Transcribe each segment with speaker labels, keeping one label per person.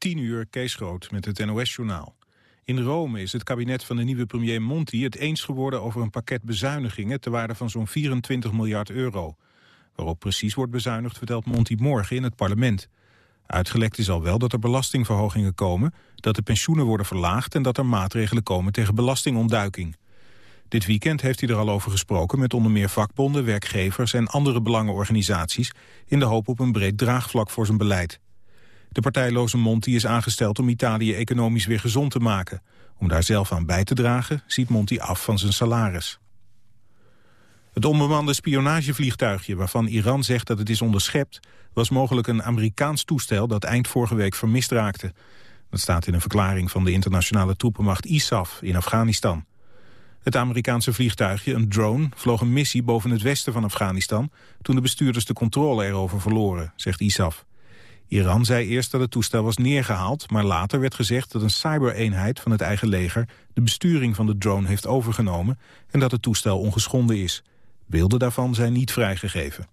Speaker 1: 10 uur Kees Groot met het NOS-journaal. In Rome is het kabinet van de nieuwe premier Monti het eens geworden over een pakket bezuinigingen te waarde van zo'n 24 miljard euro. Waarop precies wordt bezuinigd vertelt Monti morgen in het parlement. Uitgelekt is al wel dat er belastingverhogingen komen, dat de pensioenen worden verlaagd en dat er maatregelen komen tegen belastingontduiking. Dit weekend heeft hij er al over gesproken met onder meer vakbonden, werkgevers en andere belangenorganisaties in de hoop op een breed draagvlak voor zijn beleid. De partijloze Monti is aangesteld om Italië economisch weer gezond te maken. Om daar zelf aan bij te dragen ziet Monti af van zijn salaris. Het onbemande spionagevliegtuigje waarvan Iran zegt dat het is onderschept... was mogelijk een Amerikaans toestel dat eind vorige week vermist raakte. Dat staat in een verklaring van de internationale troepenmacht ISAF in Afghanistan. Het Amerikaanse vliegtuigje, een drone, vloog een missie boven het westen van Afghanistan... toen de bestuurders de controle erover verloren, zegt ISAF. Iran zei eerst dat het toestel was neergehaald... maar later werd gezegd dat een cybereenheid van het eigen leger... de besturing van de drone heeft overgenomen... en dat het toestel ongeschonden is. Beelden daarvan zijn niet vrijgegeven.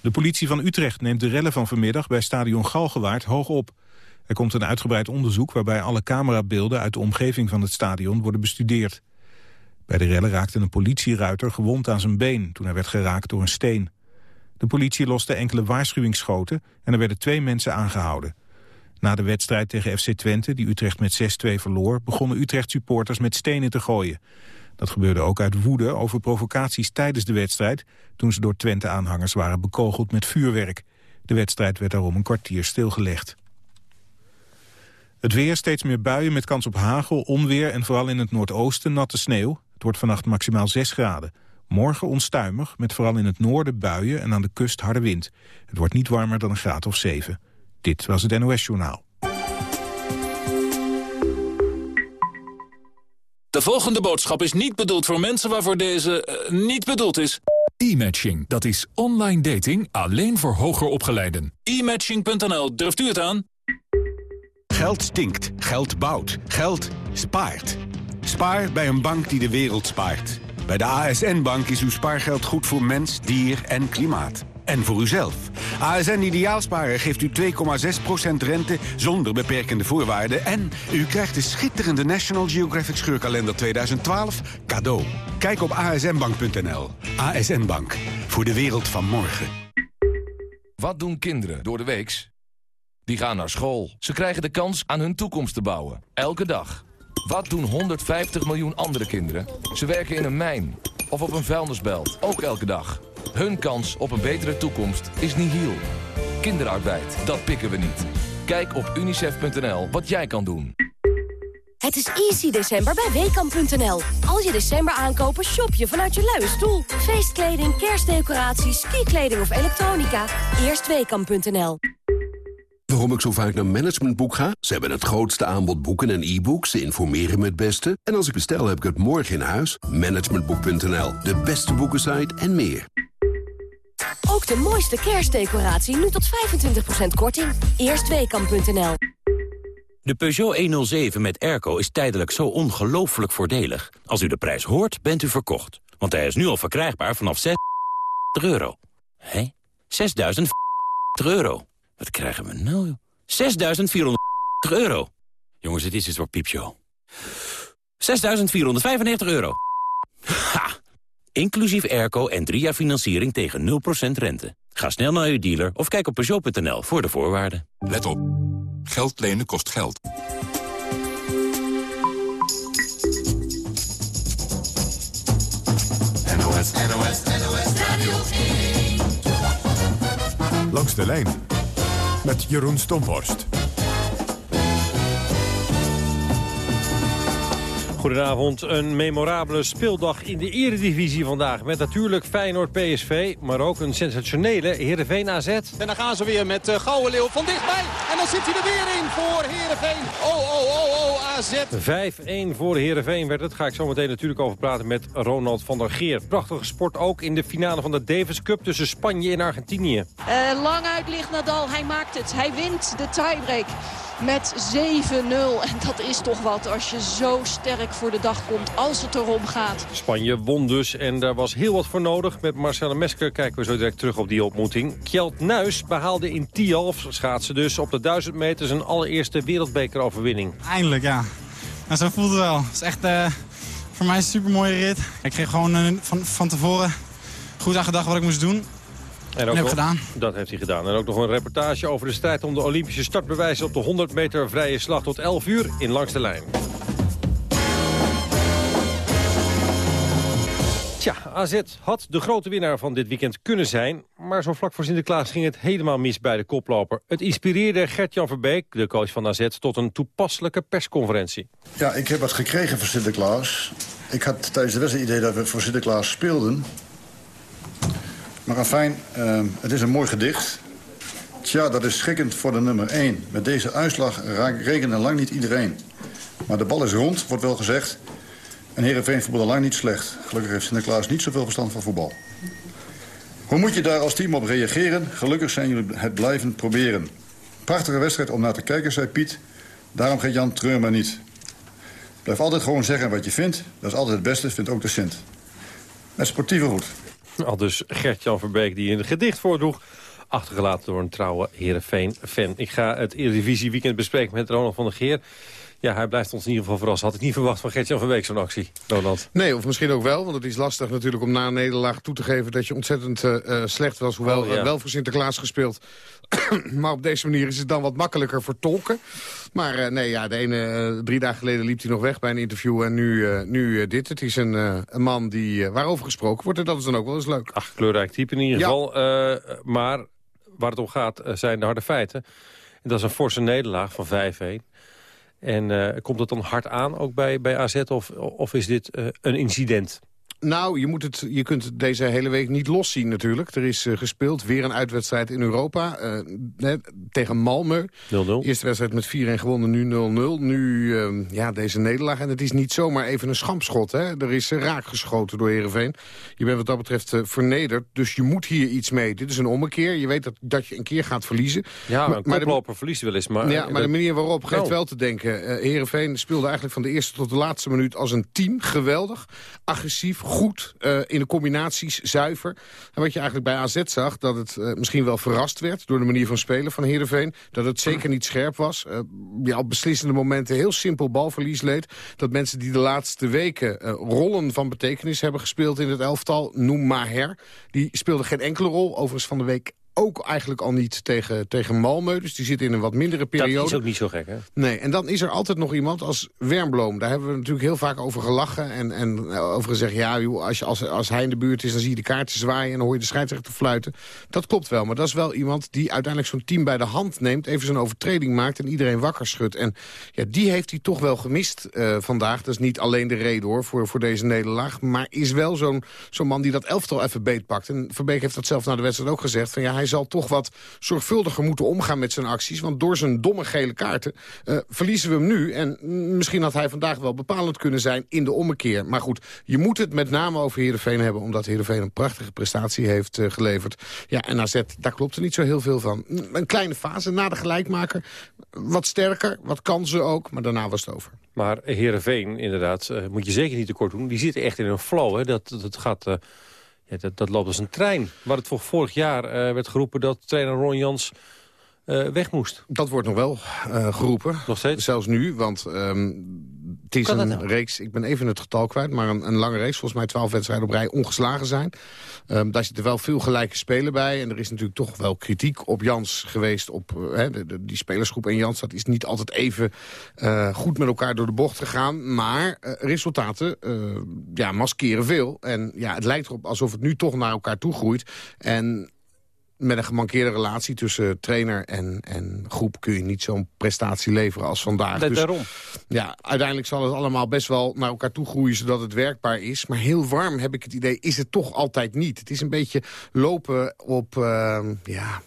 Speaker 1: De politie van Utrecht neemt de rellen van vanmiddag... bij stadion Galgenwaard hoog op. Er komt een uitgebreid onderzoek waarbij alle camerabeelden... uit de omgeving van het stadion worden bestudeerd. Bij de rellen raakte een politieruiter gewond aan zijn been... toen hij werd geraakt door een steen. De politie loste enkele waarschuwingsschoten en er werden twee mensen aangehouden. Na de wedstrijd tegen FC Twente, die Utrecht met 6-2 verloor... begonnen Utrecht-supporters met stenen te gooien. Dat gebeurde ook uit woede over provocaties tijdens de wedstrijd... toen ze door Twente-aanhangers waren bekogeld met vuurwerk. De wedstrijd werd daarom een kwartier stilgelegd. Het weer, steeds meer buien met kans op hagel, onweer... en vooral in het noordoosten natte sneeuw. Het wordt vannacht maximaal 6 graden. Morgen onstuimig, met vooral in het noorden buien en aan de kust harde wind. Het wordt niet warmer dan een graad of 7. Dit was het NOS Journaal.
Speaker 2: De volgende boodschap is niet bedoeld voor mensen waarvoor deze uh, niet bedoeld is.
Speaker 3: E-matching, dat is online dating alleen voor hoger opgeleiden.
Speaker 2: E-matching.nl, durft u het aan?
Speaker 4: Geld stinkt, geld bouwt, geld spaart. Spaar bij een bank die de wereld spaart. Bij de ASN-bank is uw spaargeld goed voor mens, dier en klimaat. En voor uzelf. ASN Ideaalsparen geeft u 2,6% rente zonder beperkende voorwaarden... en u krijgt de schitterende National Geographic Scheurkalender 2012 cadeau. Kijk op asnbank.nl. ASN Bank. Voor de wereld van morgen.
Speaker 5: Wat doen kinderen door de weeks? Die gaan naar school. Ze krijgen de kans aan hun toekomst te bouwen. Elke dag. Wat doen 150 miljoen andere kinderen? Ze werken in een mijn of op een vuilnisbelt, ook elke dag. Hun kans op een betere toekomst is nihil. Kinderarbeid, dat pikken we niet. Kijk op unicef.nl wat jij kan doen.
Speaker 6: Het is easy december bij Weekamp.nl. Als je december aankopen, shop je vanuit je luie stoel. Feestkleding, kerstdecoraties, skikleding of elektronica. Eerst Weekamp.nl.
Speaker 7: Waarom ik zo vaak naar Managementboek ga? Ze hebben het grootste aanbod boeken en e-books. Ze informeren me het beste. En als ik bestel, heb ik het morgen in huis. Managementboek.nl, de beste boekensite en meer.
Speaker 6: Ook de mooiste kerstdecoratie nu tot 25% korting. Eerstweekam.nl
Speaker 8: De Peugeot 107 met airco is tijdelijk zo ongelooflijk voordelig. Als u de prijs hoort, bent u verkocht. Want hij is nu al verkrijgbaar vanaf 6 euro. Hé? 6.000 euro. Wat krijgen we nou? 6.400 euro. Jongens, dit is iets voor piepshow. 6.495 euro. Ha! Inclusief airco en drie jaar financiering tegen 0% rente. Ga snel naar uw dealer of kijk op Peugeot.nl voor de voorwaarden.
Speaker 9: Let op. Geld lenen kost geld.
Speaker 10: NOS, NOS, NOS Radio 1.
Speaker 11: Langs de lijn met Jeroen Stomhorst.
Speaker 12: Goedenavond, een memorabele speeldag in de eredivisie vandaag. Met natuurlijk Feyenoord-PSV, maar ook een sensationele Heerenveen AZ. En
Speaker 13: dan gaan ze weer met uh, Gouden Leeuw van dichtbij. En dan zit hij er weer in voor Heerenveen. Oh, oh, oh, oh, AZ.
Speaker 12: 5-1 voor Heerenveen werd het. Ga ik zo meteen natuurlijk over praten met Ronald van der Geer. Prachtige sport ook in de finale van de Davis Cup tussen Spanje en Argentinië.
Speaker 14: Uh, lang uit ligt Nadal, hij maakt het. Hij wint de tiebreak met 7-0. En dat is toch wat als je zo sterk voor de dag komt als het erom gaat.
Speaker 12: Spanje won dus en daar was heel wat voor nodig. Met Marcelle Mesker kijken we zo direct terug op die ontmoeting. Kjeld Nuis behaalde in Tialf, schaatsen dus, op de 1000 meter zijn allereerste wereldbekeroverwinning.
Speaker 15: Eindelijk, ja. Nou, zo voelt het wel. Het is echt uh, voor mij een super mooie rit. Ik kreeg gewoon uh, van, van tevoren goed aan gedacht wat ik moest doen. En ook heb gedaan.
Speaker 12: Dat heeft hij gedaan. En ook nog een reportage over de strijd om de Olympische startbewijzen... op de 100 meter vrije slag tot 11 uur in Langs de Lijn. Tja, AZ had de grote winnaar van dit weekend kunnen zijn... maar zo vlak voor Sinterklaas ging het helemaal mis bij de koploper. Het inspireerde Gert-Jan Verbeek, de coach van AZ... tot een toepasselijke persconferentie.
Speaker 16: Ja, ik heb wat gekregen voor Sinterklaas. Ik had tijdens de wedstrijd het idee dat we voor Sinterklaas speelden... Maar afijn, uh, het is een mooi gedicht. Tja, dat is schrikkend voor de nummer 1. Met deze uitslag rekende lang niet iedereen. Maar de bal is rond, wordt wel gezegd. En Heerenveen voetbalde lang niet slecht. Gelukkig heeft Sinterklaas niet zoveel verstand van voetbal. Hoe moet je daar als team op reageren? Gelukkig zijn jullie het blijven proberen. Prachtige wedstrijd om naar te kijken, zei Piet. Daarom gaat Jan treur maar niet. Blijf altijd gewoon zeggen wat je vindt. Dat is altijd het beste, vindt ook de Sint. Met sportieve goed.
Speaker 12: Al dus Gert-Jan Verbeek die een gedicht voordroeg. Achtergelaten door een trouwe Heerenveen-fan. Ik ga het Eredivisie weekend bespreken met Ronald van der Geer. Ja, hij blijft ons in ieder geval verrassen. Had ik niet verwacht van Gert-Jan van Beek zo'n actie, Ronald.
Speaker 17: Nee, of misschien ook wel, want het is lastig natuurlijk om na een nederlaag toe te geven... dat je ontzettend uh, slecht was, hoewel oh, wel voor Sinterklaas gespeeld. maar op deze manier is het dan wat makkelijker voor tolken. Maar uh, nee, ja, de ene, drie dagen geleden liep hij nog weg bij een interview en nu, nu dit. Het is een, een man die, waarover gesproken wordt en dat is dan ook wel eens leuk.
Speaker 12: Ach, kleurrijk type in ieder geval. maar waar het om gaat zijn de harde feiten. En dat is een forse nederlaag van 5-1. En uh, komt het dan hard aan ook bij, bij AZ of, of is dit uh, een incident?
Speaker 17: Nou, je, moet het, je kunt het deze hele week niet loszien natuurlijk. Er is uh, gespeeld, weer een uitwedstrijd in Europa. Uh, tegen Malmö. 0-0. Eerste wedstrijd met 4-1 gewonnen, nu 0-0. Nu uh, ja, deze nederlaag. En het is niet zomaar even een schampschot. Hè? Er is raak geschoten door Heerenveen. Je bent wat dat betreft vernederd. Dus je moet hier iets mee. Dit is een ommekeer. Je weet dat, dat je een keer gaat verliezen.
Speaker 12: Ja, maar, een koploper verliest wel eens. Maar,
Speaker 17: ja, maar de manier waarop geeft oh. wel te denken. Heerenveen speelde eigenlijk van de eerste tot de laatste minuut als een team. Geweldig. Agressief, goed uh, in de combinaties, zuiver. En wat je eigenlijk bij AZ zag, dat het uh, misschien wel verrast werd... door de manier van spelen van Heerenveen. Dat het zeker niet scherp was. Uh, ja, op beslissende momenten heel simpel balverlies leed. Dat mensen die de laatste weken rollen van betekenis hebben gespeeld in het elftal... noem Maher, die speelde geen enkele rol. Overigens van de week ook eigenlijk al niet tegen, tegen Malmö. Dus die zit in een wat mindere periode. Dat
Speaker 12: is ook niet zo gek, hè?
Speaker 17: Nee, en dan is er altijd nog iemand als Wernbloem. Daar hebben we natuurlijk heel vaak over gelachen. En, en over gezegd, ja, joh, als, je, als, als hij in de buurt is... dan zie je de kaarten zwaaien en dan hoor je de scheidsrechter fluiten. Dat klopt wel, maar dat is wel iemand die uiteindelijk zo'n team bij de hand neemt... even zo'n overtreding maakt en iedereen wakker schudt. En ja, die heeft hij toch wel gemist uh, vandaag. Dat is niet alleen de reden, hoor, voor, voor deze nederlaag. Maar is wel zo'n zo'n man die dat elftal even beetpakt. En Verbeek heeft dat zelf na de wedstrijd ook gezegd. Van, ja, hij zal toch wat zorgvuldiger moeten omgaan met zijn acties. Want door zijn domme gele kaarten uh, verliezen we hem nu. En misschien had hij vandaag wel bepalend kunnen zijn in de ommekeer. Maar goed, je moet het met name over Heerenveen hebben... omdat Heerenveen een prachtige prestatie heeft uh, geleverd. Ja, en AZ, daar klopt er niet zo heel veel van. Een kleine fase na de gelijkmaker. Wat sterker, wat kansen ook, maar daarna was het over.
Speaker 12: Maar Heerenveen, inderdaad, uh, moet je zeker niet tekort doen. Die zitten echt in een flow, hè. Dat, dat gaat... Ja, dat, dat loopt als een trein. Waar het voor vorig jaar uh, werd geroepen dat trainer Ron Jans uh, weg moest.
Speaker 17: Dat wordt nog wel uh, geroepen.
Speaker 12: Nog steeds?
Speaker 17: Zelfs nu, want um, het is een nou? reeks... Ik ben even het getal kwijt, maar een, een lange reeks. Volgens mij twaalf wedstrijden op rij ongeslagen zijn. Um, daar zitten wel veel gelijke spelen bij. En er is natuurlijk toch wel kritiek op Jans geweest. Op de, de, die spelersgroep en Jans. Dat is niet altijd even uh, goed met elkaar door de bocht gegaan. Maar uh, resultaten ja, maskeren veel. En ja, het lijkt erop alsof het nu toch naar elkaar toe groeit. En met een gemankeerde relatie tussen trainer en, en groep... kun je niet zo'n prestatie leveren als vandaag.
Speaker 12: dus, daarom.
Speaker 17: Ja, uiteindelijk zal het allemaal best wel naar elkaar toe groeien... zodat het werkbaar is. Maar heel warm heb ik het idee, is het toch altijd niet. Het is een beetje lopen op... Uh, ja,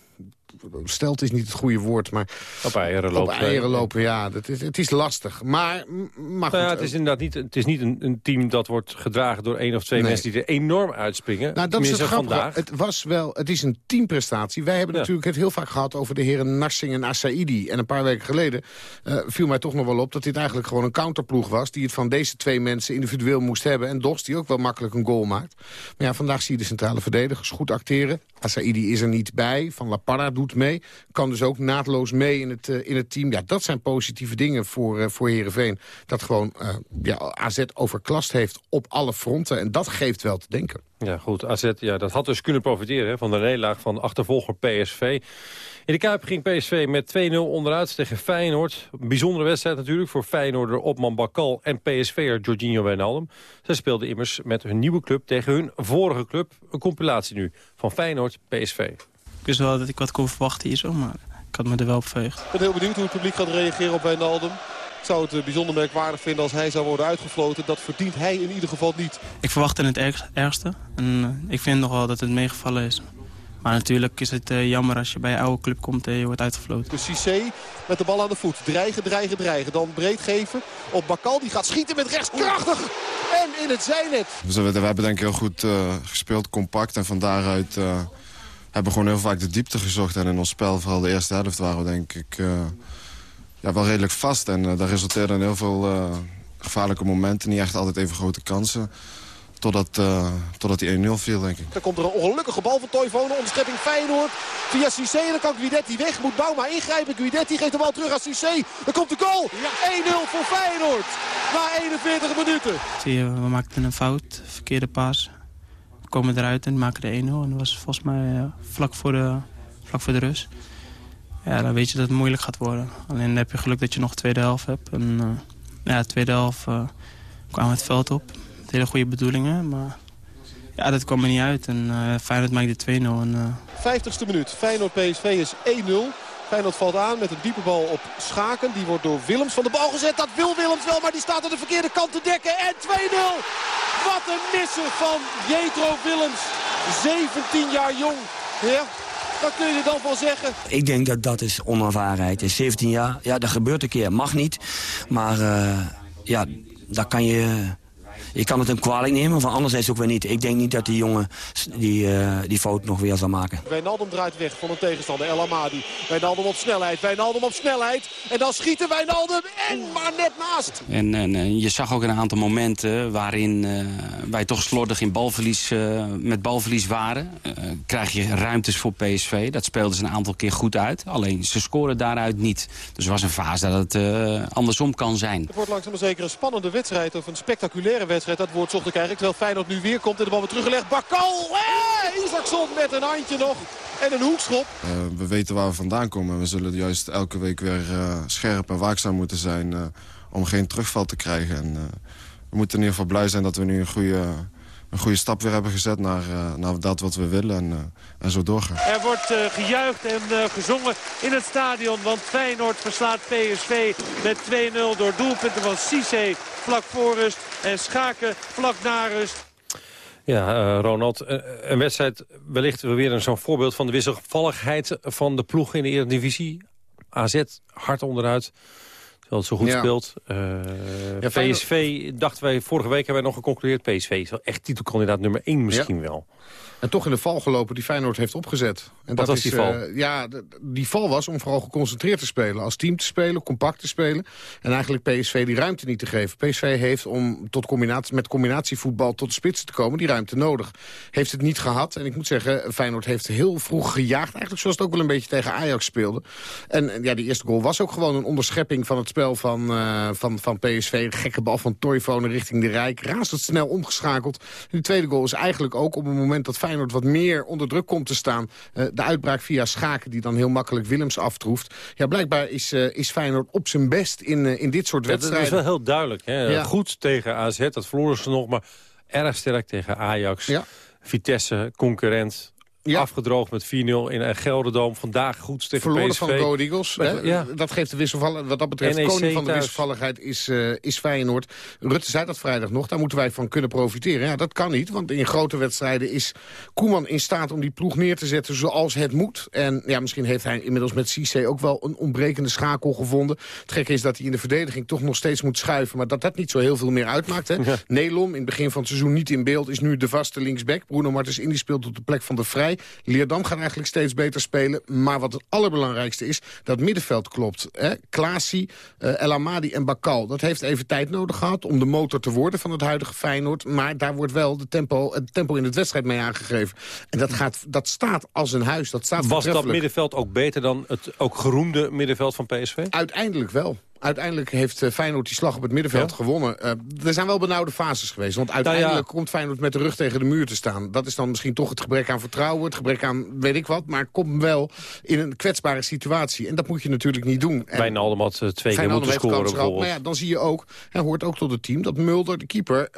Speaker 17: stelt is niet het goede woord, maar...
Speaker 12: Op eieren lopen.
Speaker 17: Op eieren lopen, ja. Dat is, het is lastig. Maar, maar
Speaker 12: nou ja, het is inderdaad niet, het is niet een, een, team dat wordt gedragen door één of twee mensen die er enorm uitspringen.
Speaker 17: Nou, dat is het vandaag. Het, was wel, het is een teamprestatie. Wij hebben natuurlijk het heel vaak gehad over de heren Narsing en Asaidi. En een paar weken geleden uh, viel mij toch nog wel op dat dit eigenlijk gewoon een counterploeg was... die het van deze twee mensen individueel moest hebben. En Dos, die ook wel makkelijk een goal maakt. Maar ja, vandaag zie je de centrale verdedigers goed acteren. Asaidi is er niet bij. Van La Parra doet mee. Kan dus ook naadloos mee in het, uh, in het team. Ja, dat zijn positieve dingen voor, uh, voor Heerenveen. Dat gewoon uh, ja, AZ overklast heeft op alle fronten. En dat geeft wel te denken.
Speaker 12: Ja, goed. AZ ja, dat had dus kunnen profiteren hè, van de nederlaag van achtervolger PSV. In de Kuip ging PSV met 2-0 onderuit tegen Feyenoord. Bijzondere wedstrijd natuurlijk voor Feyenoorder Opman Bakal en PSV'er Jorginho Wijnaldum. Zij speelden immers met hun nieuwe club tegen hun vorige club. Een compilatie nu van Feyenoord PSV. Ik
Speaker 18: wist wel dat ik wat kon verwachten hier zo, maar ik had me er wel op verheugd.
Speaker 19: Ik ben heel benieuwd hoe het publiek gaat reageren op Wijnaldum. Ik zou het bijzonder merkwaardig vinden als hij zou worden uitgefloten. Dat verdient hij in ieder geval niet.
Speaker 18: Ik verwachtte het ergste. En ik vind nog wel dat het meegevallen is. Maar natuurlijk is het uh, jammer als je bij je oude club komt en je wordt uitgefloten.
Speaker 19: De Cissé met de bal aan de voet. Dreigen, dreigen, dreigen. Dan breed geven op Bakal. Die gaat schieten met rechts. Krachtig! En in het zijnet.
Speaker 20: We, we hebben denk ik heel goed uh, gespeeld, compact. En van daaruit uh, hebben gewoon heel vaak de diepte gezocht. En in ons spel, vooral de eerste helft, waren we denk ik ja, wel redelijk vast. En daar resulteerden in heel veel gevaarlijke momenten. Niet echt altijd even grote kansen. Totdat, uh, totdat die 1-0 viel, denk ik.
Speaker 19: Dan komt er een ongelukkige bal van Toivonen. Onderschepping Feyenoord. Via Cissé. Dan kan Guidetti weg. Moet Bouma ingrijpen. Guidetti geeft de bal terug aan Cissé. Dan komt de goal. 1-0 voor Feyenoord. Na 41 minuten.
Speaker 18: Zie je, we maakten een fout. Verkeerde paas. Komen eruit en maken de 1-0. En dat was volgens mij uh, vlak, voor de, vlak voor de rust. Ja, dan weet je dat het moeilijk gaat worden. Alleen heb je geluk dat je nog tweede helft hebt. En uh, ja, de tweede helft kwamen we het veld op met hele goede bedoelingen. Maar ja, dat kwam er niet uit. En uh, Feyenoord maakte 2-0. En,
Speaker 19: uh... 50ste minuut. Feyenoord-PSV is 1-0. Feyenoord valt aan met een diepe bal op Schaken. Die wordt door Willems van de bal gezet. Dat wil Willems wel, maar die staat aan de verkeerde kant te dekken. En 2-0. Wat een misser van Jetro Willems. 17 jaar jong. Ja, wat kun je er dan van zeggen?
Speaker 21: Ik denk dat dat is onervarenheid. In 17 jaar, ja, dat gebeurt een keer. Mag niet. Maar uh, ja, daar kan je je kan het hem kwalijk nemen, van anderzijds ook weer niet. Ik denk niet dat die jongen die, uh, die fout nog weer zal maken.
Speaker 19: Wijnaldum draait weg van een tegenstander, El Amadi. Wijnaldum op snelheid, Wijnaldum op snelheid. En dan schieten Wijnaldum en maar net naast.
Speaker 22: En, en je zag ook een aantal momenten waarin uh, wij toch slordig in balverlies, uh, met balverlies waren. krijg je ruimtes voor PSV. Dat speelden ze een aantal keer goed uit. Alleen ze scoren daaruit niet. Dus er was een fase dat het andersom kan zijn.
Speaker 19: Het wordt langzaam maar zeker een spannende wedstrijd of een spectaculaire wedstrijd dat woord zocht ik eigenlijk. Terwijl Feyenoord nu weer komt en de bal weer teruggelegd. Bakal! Hey! Isaacson met een handje nog. En een hoekschop.
Speaker 20: Uh, we weten waar we vandaan komen. We zullen juist elke week weer uh, scherp en waakzaam moeten zijn... Uh, om geen terugval te krijgen. En, we moeten in ieder geval blij zijn dat we nu een goede een goede stap weer hebben gezet naar, uh, naar dat wat we willen en, uh, en zo doorgaan.
Speaker 23: Er wordt uh, gejuicht en gezongen in het stadion, want Feyenoord verslaat PSV met 2-0 door doelpunten van Cisse vlak voor rust en Schaken vlak na rust.
Speaker 12: Ja, Ronald, een wedstrijd wellicht weer zo'n voorbeeld van de wisselvalligheid van de ploeg in de Eredivisie. AZ hard onderuit. Terwijl het zo goed
Speaker 17: Ja.
Speaker 12: speelt. Eh,
Speaker 17: Ja,
Speaker 12: PSV, dachten wij, vorige week hebben wij nog geconcludeerd... PSV is wel echt titelkandidaat nummer 1 misschien wel.
Speaker 17: En toch in de val gelopen die Feyenoord heeft opgezet. En
Speaker 12: Wat was die val?
Speaker 17: eh, ja, die val was om vooral geconcentreerd te spelen. Als team te spelen, compact te spelen. En eigenlijk PSV die ruimte niet te geven. PSV heeft om tot combinatie, met combinatievoetbal tot de spitsen te komen... die ruimte nodig. Heeft het niet gehad. En ik moet zeggen, Feyenoord heeft heel vroeg gejaagd. Eigenlijk zoals het ook wel een beetje tegen Ajax speelde. En ja, die eerste goal was ook gewoon een onderschepping van het spel van, eh, van, van PSV. Een gekke bal van Toivonen richting de Rijk. Razendsnel omgeschakeld. En die tweede goal is eigenlijk ook op het moment dat Feyenoord wat meer onder druk komt te staan. eh, de uitbraak via Schaken die dan heel makkelijk Willems aftroeft. Ja, blijkbaar is, eh, is Feyenoord op zijn best in, eh, in dit soort
Speaker 12: Ja, dat is
Speaker 17: wedstrijden.
Speaker 12: wel heel duidelijk. Hè?
Speaker 17: Ja.
Speaker 12: Goed tegen AZ, dat verloren ze nog, maar erg sterk tegen Ajax. Vitesse, concurrent. Afgedroogd met 4-0 in Gelderdoom. Vandaag goed tegen
Speaker 17: Verloren
Speaker 12: PSV.
Speaker 17: van Go Eagles. Hè?
Speaker 12: Ja.
Speaker 17: Dat geeft de wisselvalligheid. Wat dat betreft,
Speaker 12: NEC
Speaker 17: koning van de
Speaker 12: thuis.
Speaker 17: wisselvalligheid is, eh, is Feyenoord. Rutte zei dat vrijdag nog. Daar moeten wij van kunnen profiteren. Ja, dat kan niet, want in grote wedstrijden is Koeman in staat om die ploeg neer te zetten zoals het moet. En ja, misschien heeft hij inmiddels met Cissé ook wel een ontbrekende schakel gevonden. Het gekke is dat hij in de verdediging toch nog steeds moet schuiven. Maar dat dat niet zo heel veel meer uitmaakt. Hè? Nelom, in het begin van het seizoen niet in beeld, is nu de vaste linksback. Bruno Martens Indy speelt op de plek van de Vrij. Leerdam gaat eigenlijk steeds beter spelen. Maar wat het allerbelangrijkste is, dat middenveld klopt. Hè? Klaasie, eh, El Amadi en Bakal. Dat heeft even tijd nodig gehad om de motor te worden van het huidige Feyenoord. Maar daar wordt wel de tempo, het tempo in het wedstrijd mee aangegeven. En dat, gaat, dat staat als een huis. Dat staat
Speaker 12: Was dat middenveld ook beter dan het ook geroemde middenveld van PSV?
Speaker 17: Uiteindelijk wel. Uiteindelijk heeft eh, Feyenoord die slag op het middenveld
Speaker 12: Ja?
Speaker 17: gewonnen. Eh, er zijn wel benauwde fases geweest. Want
Speaker 12: Nou
Speaker 17: uiteindelijk komt Feyenoord met de rug tegen de muur te staan. Dat is dan misschien toch het gebrek aan vertrouwen. Het gebrek aan weet ik wat. Maar komt wel in een kwetsbare situatie. En dat moet je natuurlijk niet doen. En
Speaker 12: Wijnaldum had eh, twee keer moeten scoren
Speaker 17: gehad. Maar ja, dan zie je ook, en hoort ook tot het team... dat Mulder, de keeper,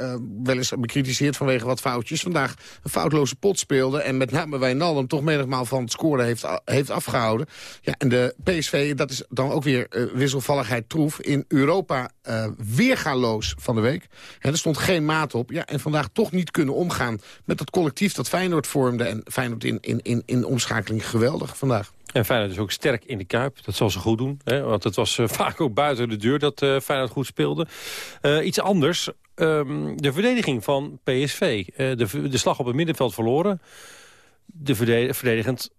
Speaker 17: wel eens bekritiseerd vanwege wat foutjes... vandaag een foutloze pot speelde... en met name Wijnaldum toch menigmaal van het scoren heeft, heeft afgehouden. Ja, en de PSV, dat is dan ook weer wisselvalligheid in Europa eh weergaloos van de week. En er stond geen maat op. Ja, en vandaag toch niet kunnen omgaan met dat collectief dat Feyenoord vormde... en Feyenoord in, in, in, in omschakeling geweldig vandaag.
Speaker 12: En Feyenoord is ook sterk in de Kuip. Dat zal ze goed doen. Hè? Want het was eh, vaak ook buiten de deur dat eh Feyenoord goed speelde. Iets anders. ehm, de verdediging van PSV. De, de slag op het middenveld verloren. De verde- verdedigend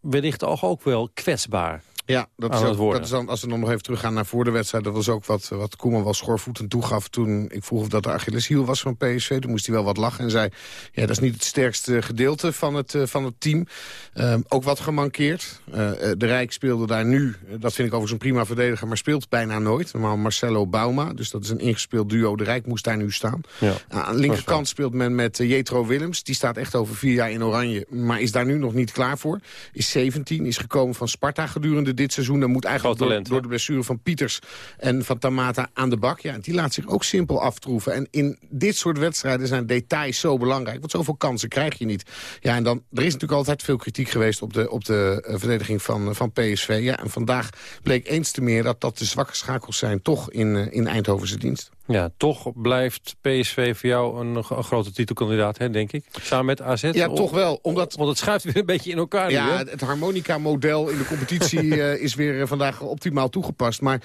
Speaker 12: wellicht ook, ook wel kwetsbaar.
Speaker 17: Ja, dat is, ook, dat is dan, als we dan nog even teruggaan naar voor de wedstrijd... dat was ook wat, wat Koeman wel schoorvoetend toegaf toen ik vroeg of dat de Achilleshiel was van PSV. Toen moest hij wel wat lachen en zei... ja, dat is niet het sterkste gedeelte van het, eh, van het team. Ehm, ook wat gemankeerd. Eh, eh, de Rijk speelde daar nu, dat vind ik overigens een prima verdediger... maar speelt bijna nooit. Normaal Marcelo Bauma, dus dat is een ingespeeld duo. De Rijk moest daar nu staan.
Speaker 12: Ja,
Speaker 17: aan de linkerkant speelt men met Jetro Willems. Die staat echt over vier jaar in oranje, maar is daar nu nog niet klaar voor. Is 17, is gekomen van Sparta gedurende dit seizoen. En moet eigenlijk door, de blessure van Pieters en van Tamata aan de bak. Ja, en die laat zich ook simpel aftroeven. En in dit soort wedstrijden zijn details zo belangrijk. Want zoveel kansen krijg je niet. Ja, en dan, er is natuurlijk altijd veel kritiek geweest op de, op de eh, verdediging van, van PSV. Ja, en vandaag bleek eens te meer dat dat de zwakke schakels zijn toch in, eh, in Eindhovense dienst.
Speaker 12: Ja, toch blijft PSV voor jou een, een grote titelkandidaat, hè, denk ik. Samen met AZ.
Speaker 17: Ja, toch wel. Omdat...
Speaker 12: Want het schuift weer een beetje in elkaar nu,
Speaker 17: Ja,
Speaker 12: hè?
Speaker 17: het harmonica-model in de competitie eh, is weer eh, vandaag optimaal toegepast. Maar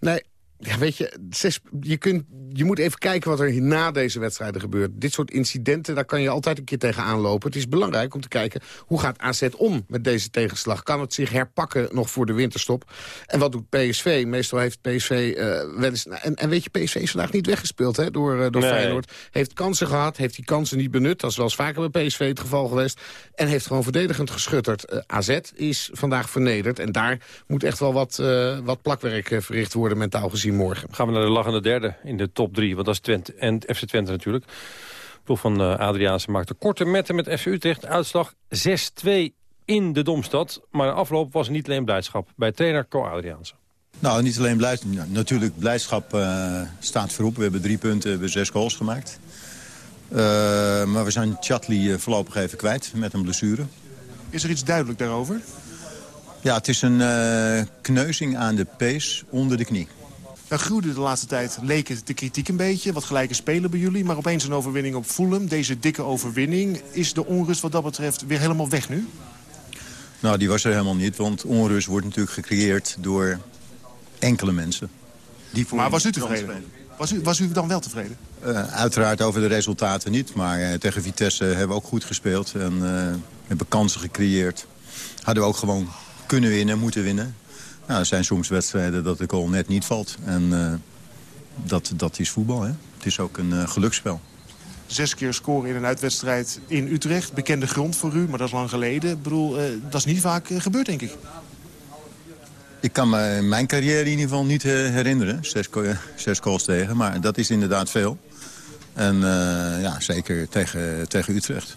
Speaker 17: nee, ja, weet je, zes, je, kunt, je moet even kijken wat er na deze wedstrijden gebeurt. Dit soort incidenten, daar kan je altijd een keer tegenaan lopen. Het is belangrijk om te kijken, hoe gaat AZ om met deze tegenslag? Kan het zich herpakken nog voor de winterstop? En wat doet PSV? Meestal heeft PSV eh, wel eens... En, en weet je, PSV is vandaag niet weggespeeld hè, door, eh, door
Speaker 12: Nee.
Speaker 17: Feyenoord. Heeft kansen gehad, heeft die kansen niet benut. Dat is wel eens vaker bij PSV het geval geweest. En heeft gewoon verdedigend geschutterd. Eh, AZ is vandaag vernederd. En daar moet echt wel wat, eh, wat plakwerk eh, verricht worden mentaal gezien morgen.
Speaker 12: Gaan we naar de lachende derde in de top drie. Want dat is Twente en FC Twente natuurlijk. De ploeg van eh Adriaanse maakte korte metten met FC Utrecht. Uitslag 6-2 in de Domstad. Maar de afloop was niet alleen blijdschap. Bij trainer Co Adriaanse.
Speaker 24: Nou, niet alleen blijdschap. Natuurlijk, blijdschap eh, staat voorop. We hebben drie punten, we hebben zes goals gemaakt. Eh, maar we zijn Chatli eh, voorlopig even kwijt met een blessure.
Speaker 25: Is er iets duidelijk daarover?
Speaker 24: Ja, het is een eh, kneuzing aan de pees onder de knie.
Speaker 25: Dan groeide de laatste tijd, leek het de kritiek een beetje. Wat gelijke spelen bij jullie. Maar opeens een overwinning op Fulham. Deze dikke overwinning. Is de onrust wat dat betreft weer helemaal weg nu?
Speaker 24: Nou, die was er helemaal niet, want onrust wordt natuurlijk gecreëerd door enkele mensen. Die voor
Speaker 25: Maar was u tevreden? Was u, was u dan wel tevreden?
Speaker 24: Eh, uiteraard over de resultaten niet, maar eh, tegen Vitesse hebben we ook goed gespeeld. En eh, hebben kansen gecreëerd. Hadden we ook gewoon kunnen winnen, moeten winnen. Nou, er zijn soms wedstrijden dat de goal net niet valt. En eh, dat, dat is voetbal, hè. Het is ook een eh, geluksspel.
Speaker 25: Zes keer scoren in een uitwedstrijd in Utrecht. Bekende grond voor u, maar dat is lang geleden. Ik bedoel, eh, dat is niet vaak gebeurd, denk ik.
Speaker 24: Ik kan me in mijn carrière in ieder geval niet herinneren. Zes, zes goals tegen, maar dat is inderdaad veel. En ja, zeker tegen, tegen Utrecht.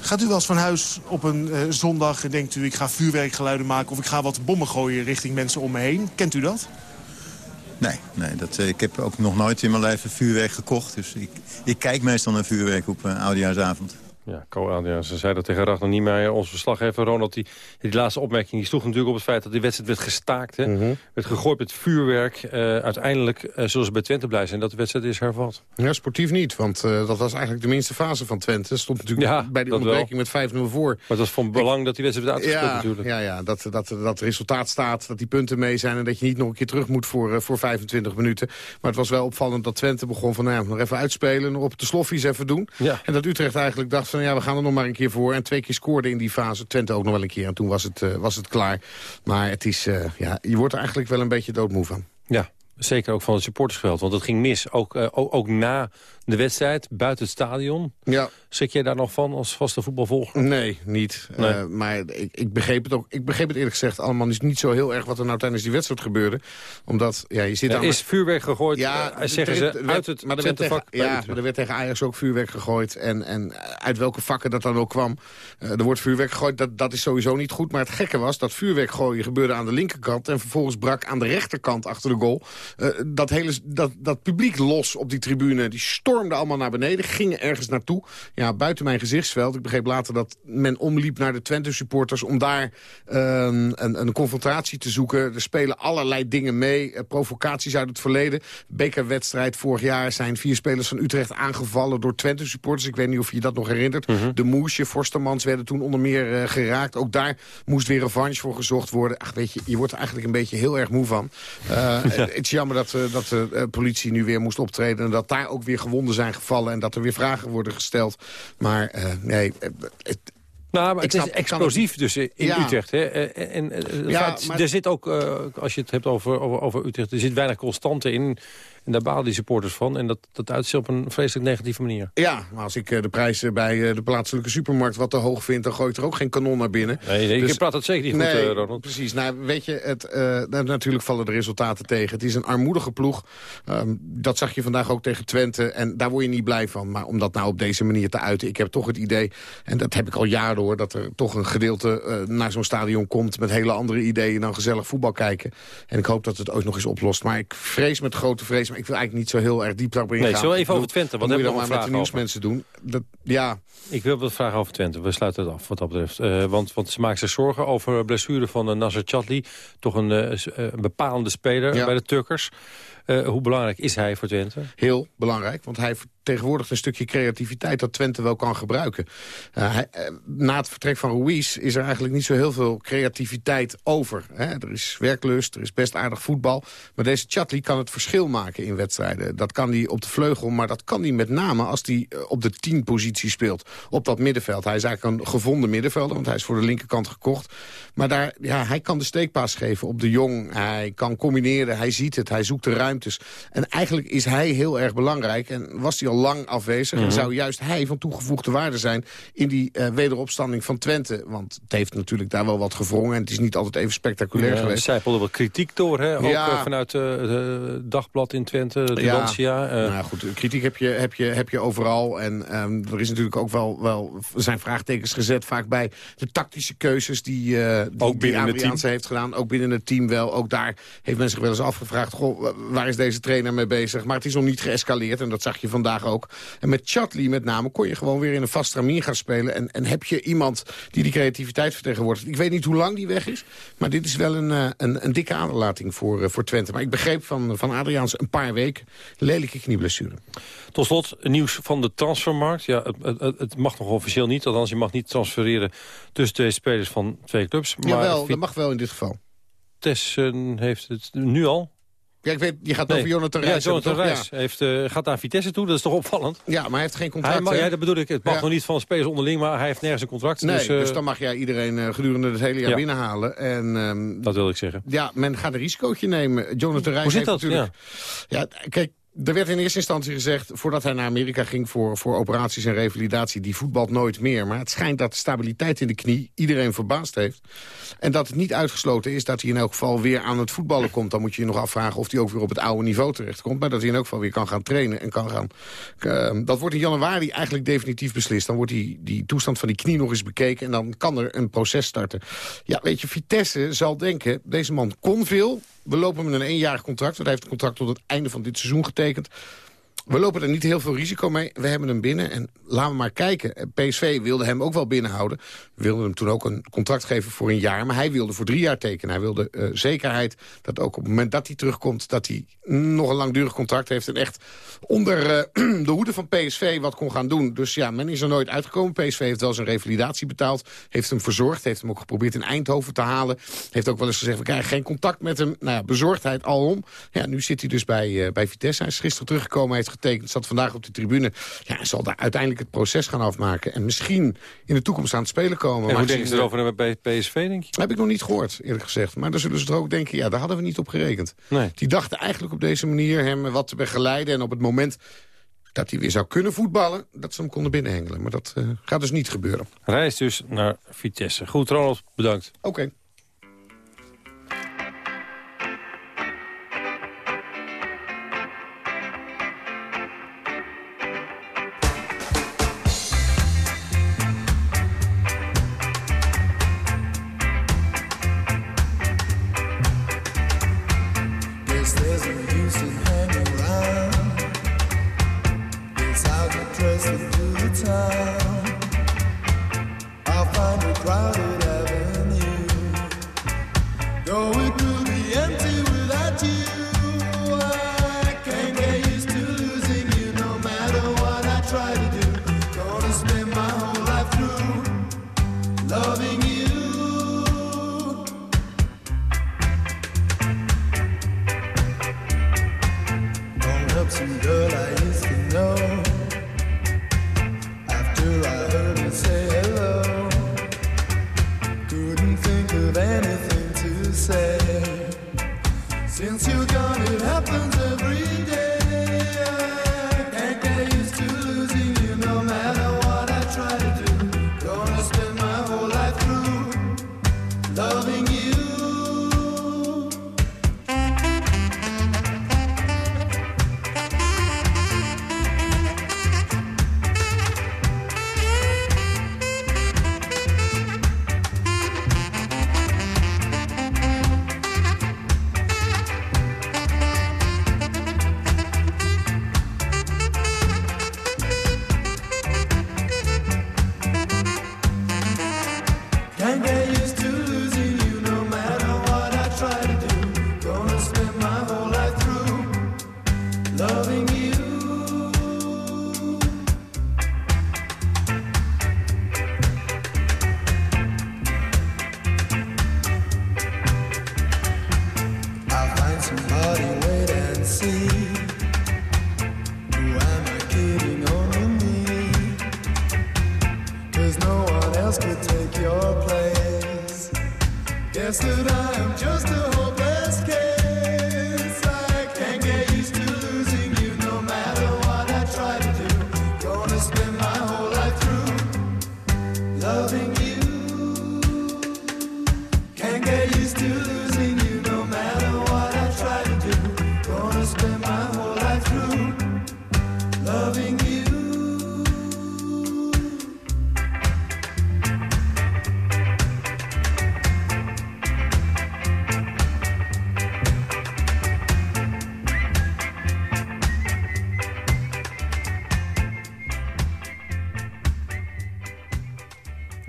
Speaker 25: Gaat u wel eens van huis op een eh, zondag en denkt u... ik ga vuurwerkgeluiden maken of ik ga wat bommen gooien richting mensen om me heen? Kent u dat?
Speaker 24: Nee, nee dat, eh, ik heb ook nog nooit in mijn leven vuurwerk gekocht. Dus ik, ik kijk meestal naar vuurwerk op uh, Oudejaarsavond.
Speaker 12: Ja, Co ze zei dat tegen Ragnar Niemeyer, onze verslaggever Ronald. Die, die laatste opmerking die sloeg natuurlijk op het feit dat die wedstrijd werd gestaakt. Hè? Mhm. Werd gegooid met vuurwerk. Uh, uiteindelijk uh, zullen ze bij Twente blij zijn dat de wedstrijd is hervat.
Speaker 17: Ja, sportief niet, want uh, dat was eigenlijk de minste fase van Twente. Stond natuurlijk ja, bij die onderbreking met 5-0 voor. Maar
Speaker 12: het was van belang dat die wedstrijd werd uitgespeeld
Speaker 17: ja,
Speaker 12: natuurlijk.
Speaker 17: Ja, ja dat, dat, dat resultaat staat, dat die punten mee zijn... en dat je niet nog een keer terug moet voor, voor 25 minuten. Maar het was wel opvallend dat Twente begon van... nou ja, nog even uitspelen, nog op de sloffies even doen. Ja. En dat Utrecht eigenlijk dacht ja, we gaan er nog maar een keer voor. En twee keer scoorde in die fase. Twente ook nog wel een keer. En toen was het, uh, was het klaar. Maar het is, uh, ja, je wordt er eigenlijk wel een beetje doodmoe van.
Speaker 12: Ja, zeker ook van het supportersveld. Want het ging mis. Ook, uh, ook, ook na de wedstrijd buiten het stadion. Ja. Schrik jij daar nog van als vaste voetbalvolger?
Speaker 17: Nee, niet. Nee. Uh, maar ik, ik, begreep het ook. Ik begreep het eerlijk gezegd allemaal niet zo heel erg wat er nou tijdens die wedstrijd gebeurde. Omdat, ja, je zit
Speaker 12: er is vuurwerk gegooid, ja, uh, zeggen ze, werd, uit het
Speaker 17: maar er werd tegen, Ja, maar er werd tegen Ajax ook vuurwerk gegooid. En, en uit welke vakken dat dan ook kwam. Er wordt vuurwerk gegooid, dat, dat is sowieso niet goed. Maar het gekke was, dat vuurwerk gooien gebeurde aan de linkerkant. En vervolgens brak aan de rechterkant achter de goal. Dat, hele, dat, dat publiek los op die tribune, die storm stormden allemaal naar beneden, gingen ergens naartoe. Ja, buiten mijn gezichtsveld. Ik begreep later dat men omliep naar de Twente-supporters... om daar um, een, een, confrontatie te zoeken. Er spelen allerlei dingen mee. Uh, provocaties uit het verleden. Bekerwedstrijd vorig jaar zijn vier spelers van Utrecht aangevallen... door Twente-supporters. Ik weet niet of je dat nog herinnert. Mhm. De Moesje, Forstemans werden toen onder meer uh, geraakt. Ook daar moest weer revanche voor gezocht worden. Ach, weet je, je wordt er eigenlijk een beetje heel erg moe van. Ja. Het is jammer dat, dat de politie nu weer moest optreden... en dat daar ook weer gewonden zijn gevallen... en dat er weer vragen worden gesteld. Maar nee, het,
Speaker 12: nou, maar het is explosief dus in Utrecht. Hè? En, en ja, maar... er zit ook, uh, als je het hebt over, over, over Utrecht... er zit weinig constante in. En daar balen die supporters van. En dat, dat uitziet op een vreselijk negatieve manier.
Speaker 17: Ja, maar als ik eh, de prijzen bij eh, de plaatselijke supermarkt wat te hoog vind... dan gooi ik er ook geen kanon naar binnen.
Speaker 12: Nee, nee dus, je praat het zeker niet nee, goed, uh, Ronald.
Speaker 17: Precies. Nou, weet je, het, uh, natuurlijk vallen de resultaten tegen. Het is een armoedige ploeg. Um, dat zag je vandaag ook tegen Twente. En daar word je niet blij van. Maar om dat nou op deze manier te uiten... ik heb toch het idee, en dat heb ik al jaren hoor... dat er toch een gedeelte uh, naar zo'n stadion komt... met hele andere ideeën dan gezellig voetbal kijken. En ik hoop dat het ooit nog eens oplost. Maar ik vrees met grote vrees ik wil eigenlijk niet zo heel erg diep daarop ingaan.
Speaker 12: Nee, zo even over Twente. Wat
Speaker 17: hebben we dan maar met de nieuwsmensen doen? Dat, ja.
Speaker 12: Ik wil wat vragen over Twente. We sluiten het af wat dat betreft. Uh, want, want ze maken zich zorgen over blessure van uh, Nasser Chadli. Toch een, uh, een bepalende speler ja. bij de Turkers. hoe belangrijk is hij voor Twente?
Speaker 17: Heel belangrijk, want hij vertegenwoordigt een stukje creativiteit dat Twente wel kan gebruiken. Hij, uh, na het vertrek van Ruiz is er eigenlijk niet zo heel veel creativiteit over. Hè? Er is werklust, er is best aardig voetbal. Maar deze Chatli kan het verschil maken in wedstrijden. Dat kan hij op de vleugel, maar dat kan hij met name als hij uh, op de tien positie speelt. Op dat middenveld. Hij is eigenlijk een gevonden middenvelder, want hij is voor de linkerkant gekocht. Maar daar, ja, hij kan de steekpaas geven op de jong. Hij kan combineren, hij ziet het, hij zoekt de ruimtes. En eigenlijk is hij heel erg belangrijk. En was hij al lang afwezig. Mm -hmm. En zou juist hij van toegevoegde waarde zijn in die uh, wederopstanding van Twente. Want het heeft natuurlijk daar wel wat gewrongen. En het is niet altijd even spectaculair ja, geweest.
Speaker 12: Er wel kritiek door, hè? Ook ja. uh, vanuit het Dagblad in Twente, de ja.
Speaker 17: Nou goed, kritiek heb je, heb je, heb je overal. En um, er is natuurlijk ook wel, wel zijn vraagtekens gezet vaak bij de tactische keuzes die, uh, die,
Speaker 12: ook binnen
Speaker 17: die
Speaker 12: het team.
Speaker 17: heeft gedaan. Ook binnen het team wel. Ook daar heeft men zich wel eens afgevraagd, goh, waar is deze trainer mee bezig? Maar het is nog niet geëscaleerd en dat zag je vandaag ook. En met Chatley met name kon je gewoon weer in een vast stramien gaan spelen. En, en heb je iemand die die creativiteit vertegenwoordigt. Ik weet niet hoe lang die weg is. Maar dit is wel een, uh, een, een dikke aderlating voor, uh, voor Twente. Maar ik begreep van, van Adriaans een paar weken lelijke knieblessure.
Speaker 12: Tot slot nieuws van de transfermarkt. Ja, het, het, het, mag nog officieel niet. Althans, je mag niet transfereren tussen twee spelers van twee clubs.
Speaker 17: Maar Jawel, dat mag wel in dit geval.
Speaker 12: Tessen heeft het nu al.
Speaker 17: Ja, ik weet, je gaat over Jonathan Reis.
Speaker 12: Ja, Jonathan Reis ja. heeft, uh, gaat naar Vitesse toe, dat is toch opvallend?
Speaker 17: Ja, maar hij heeft geen contract.
Speaker 12: Hij mag, ja, dat bedoel ik. Het mag ja. nog niet van spelers onderling, maar hij heeft nergens een contract.
Speaker 17: Nee,
Speaker 12: dus,
Speaker 17: uh, dus dan mag jij iedereen uh, gedurende het hele jaar binnenhalen. En, um,
Speaker 12: dat wil ik zeggen.
Speaker 17: Ja, men gaat een risicootje nemen. Jonathan Reis
Speaker 12: Hoe zit
Speaker 17: heeft
Speaker 12: dat?
Speaker 17: natuurlijk... Ja. kijk, er werd in eerste instantie gezegd, voordat hij naar Amerika ging voor, voor operaties en revalidatie, die voetbalt nooit meer. Maar het schijnt dat de stabiliteit in de knie iedereen verbaasd heeft. En dat het niet uitgesloten is dat hij in elk geval weer aan het voetballen komt. Dan moet je je nog afvragen of hij ook weer op het oude niveau terechtkomt. Maar dat hij in elk geval weer kan gaan trainen en kan gaan... Uh, dat wordt in januari eigenlijk definitief beslist. Dan wordt die, die toestand van die knie nog eens bekeken en dan kan er een proces starten. Ja, weet je, Vitesse zal denken, deze man kon veel... We lopen met een eenjarig contract. Want hij heeft een contract tot het einde van dit seizoen getekend.
Speaker 26: We lopen er niet heel veel risico mee. We hebben hem binnen en laten we maar kijken. PSV wilde hem ook wel binnenhouden. We wilden hem toen ook een contract geven voor een jaar. Maar hij wilde voor drie jaar tekenen. Hij wilde uh, zekerheid dat ook op het moment dat hij terugkomt... dat hij nog een langdurig contract heeft... en echt onder uh, de hoede van PSV wat kon gaan doen. Dus ja, men is er nooit uitgekomen. PSV heeft wel zijn revalidatie betaald. Heeft hem verzorgd. Heeft hem ook geprobeerd in Eindhoven te halen. Heeft ook wel eens gezegd, we krijgen geen contact met hem. Nou ja, bezorgdheid alom. Ja, nu zit hij dus bij, uh, bij Vitesse. Hij is gisteren teruggekomen, heeft getekend, zat vandaag op de tribune. Ja, zal daar uiteindelijk het proces gaan afmaken. En misschien in de toekomst aan het spelen komen.
Speaker 12: En hoe denken ze erover bij PSV, denk je?
Speaker 26: Heb ik nog niet gehoord, eerlijk gezegd. Maar dan zullen ze er ook denken, ja, daar hadden we niet op gerekend.
Speaker 12: Nee.
Speaker 26: Die dachten eigenlijk op deze manier hem wat te begeleiden. En op het moment dat hij weer zou kunnen voetballen... dat ze hem konden binnenhengelen. Maar dat uh, gaat dus niet gebeuren.
Speaker 12: Reis dus naar Vitesse. Goed, Ronald, bedankt.
Speaker 26: Oké. Okay.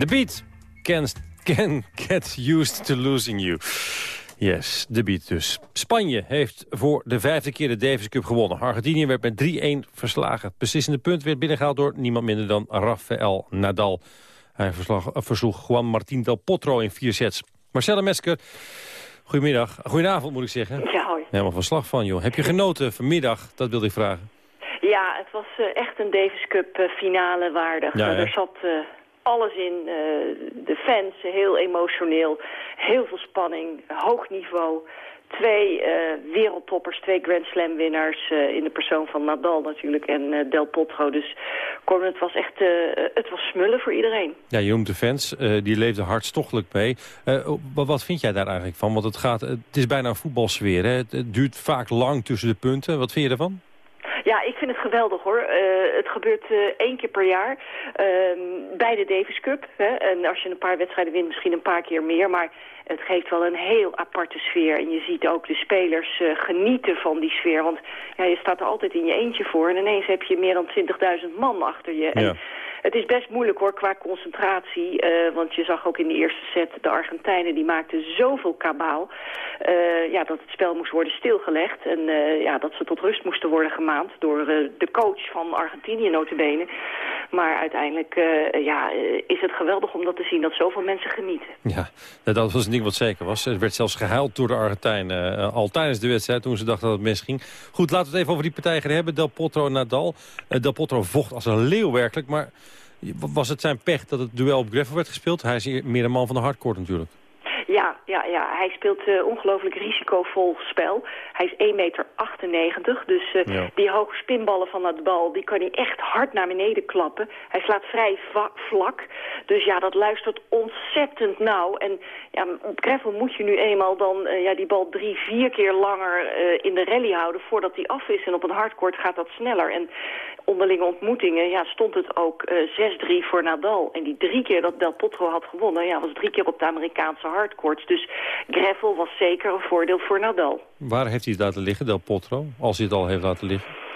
Speaker 12: Beat can, can get used to losing you. Yes, de beat dus. Spanje heeft voor de vijfde keer de Davis Cup gewonnen. Argentinië werd met 3-1 verslagen. Het beslissende punt werd binnengehaald door niemand minder dan Rafael Nadal. Hij verslag, versloeg Juan Martín del Potro in vier sets. Marcella Mesker, goedemiddag. Goedenavond moet ik zeggen.
Speaker 27: Ja, hoi.
Speaker 12: Helemaal verslag van, joh. Heb je genoten vanmiddag? Dat wilde ik vragen.
Speaker 27: Ja, het was uh, echt een Davis Cup uh, finale waardig.
Speaker 12: Ja,
Speaker 27: er zat... Alles in. Uh, de fans, heel emotioneel. Heel veel spanning, hoog niveau. Twee uh, wereldtoppers, twee Grand Slam winnaars uh, in de persoon van Nadal natuurlijk en Del Potro. Dus het was echt het was smullen voor iedereen.
Speaker 12: Ja, je noemt de fans, die leefden hartstochtelijk mee. wat, vind jij daar eigenlijk van? Want het, gaat, het is bijna een voetbalsfeer. Hè? Het duurt vaak lang tussen de punten. Wat vind je ervan?
Speaker 27: Ja, ik vind het geweldig hoor. Uh, het gebeurt uh, één keer per jaar uh, bij de Davis Cup. Hè? En als je een paar wedstrijden wint, misschien een paar keer meer. Maar het geeft wel een heel aparte sfeer. En je ziet ook de spelers uh, genieten van die sfeer. Want ja, je staat er altijd in je eentje voor. En ineens heb je meer dan 20.000 man achter je. En het is best moeilijk hoor qua concentratie. Uh, want je zag ook in de eerste set de Argentijnen die maakten zoveel kabaal. Uh, ja, dat het spel moest worden stilgelegd. En uh, ja, dat ze tot rust moesten worden gemaand door de coach van Argentinië notabene. Maar uiteindelijk ja, is het geweldig om dat te zien dat zoveel mensen genieten.
Speaker 12: Ja, dat was een ding wat zeker was. Er werd zelfs gehuild door de Argentijnen al tijdens de wedstrijd toen ze dachten dat het mis ging. Goed, laten we het even over die partij gaan hebben. Del Potro-Nadal. Del Potro vocht als een leeuw werkelijk, maar was het zijn pech dat het duel op gravel werd gespeeld? Hij is meer een man van de hardcore natuurlijk.
Speaker 27: Ja, ja, ja. hij speelt uh, ongelooflijk risicovol spel. Hij is 1,98 meter, dus uh, die hoge spinballen van dat bal... die kan hij echt hard naar beneden klappen. Hij slaat vrij vlak, dus ja, dat luistert ontzettend nauw. En ja, op gravel moet je nu eenmaal dan uh, ja, die bal drie, vier keer langer in de rally houden... voordat hij af is. En op een hardcourt gaat dat sneller. En onderlinge ontmoetingen ja, stond het ook 6-3 voor Nadal. En die drie keer dat Del Potro had gewonnen... Ja, was drie keer op de Amerikaanse hardcourt. Dus Greffel was zeker een voordeel voor Nadal.
Speaker 12: Waar heeft hij het laten liggen, Del Potro? Als hij het al heeft laten liggen?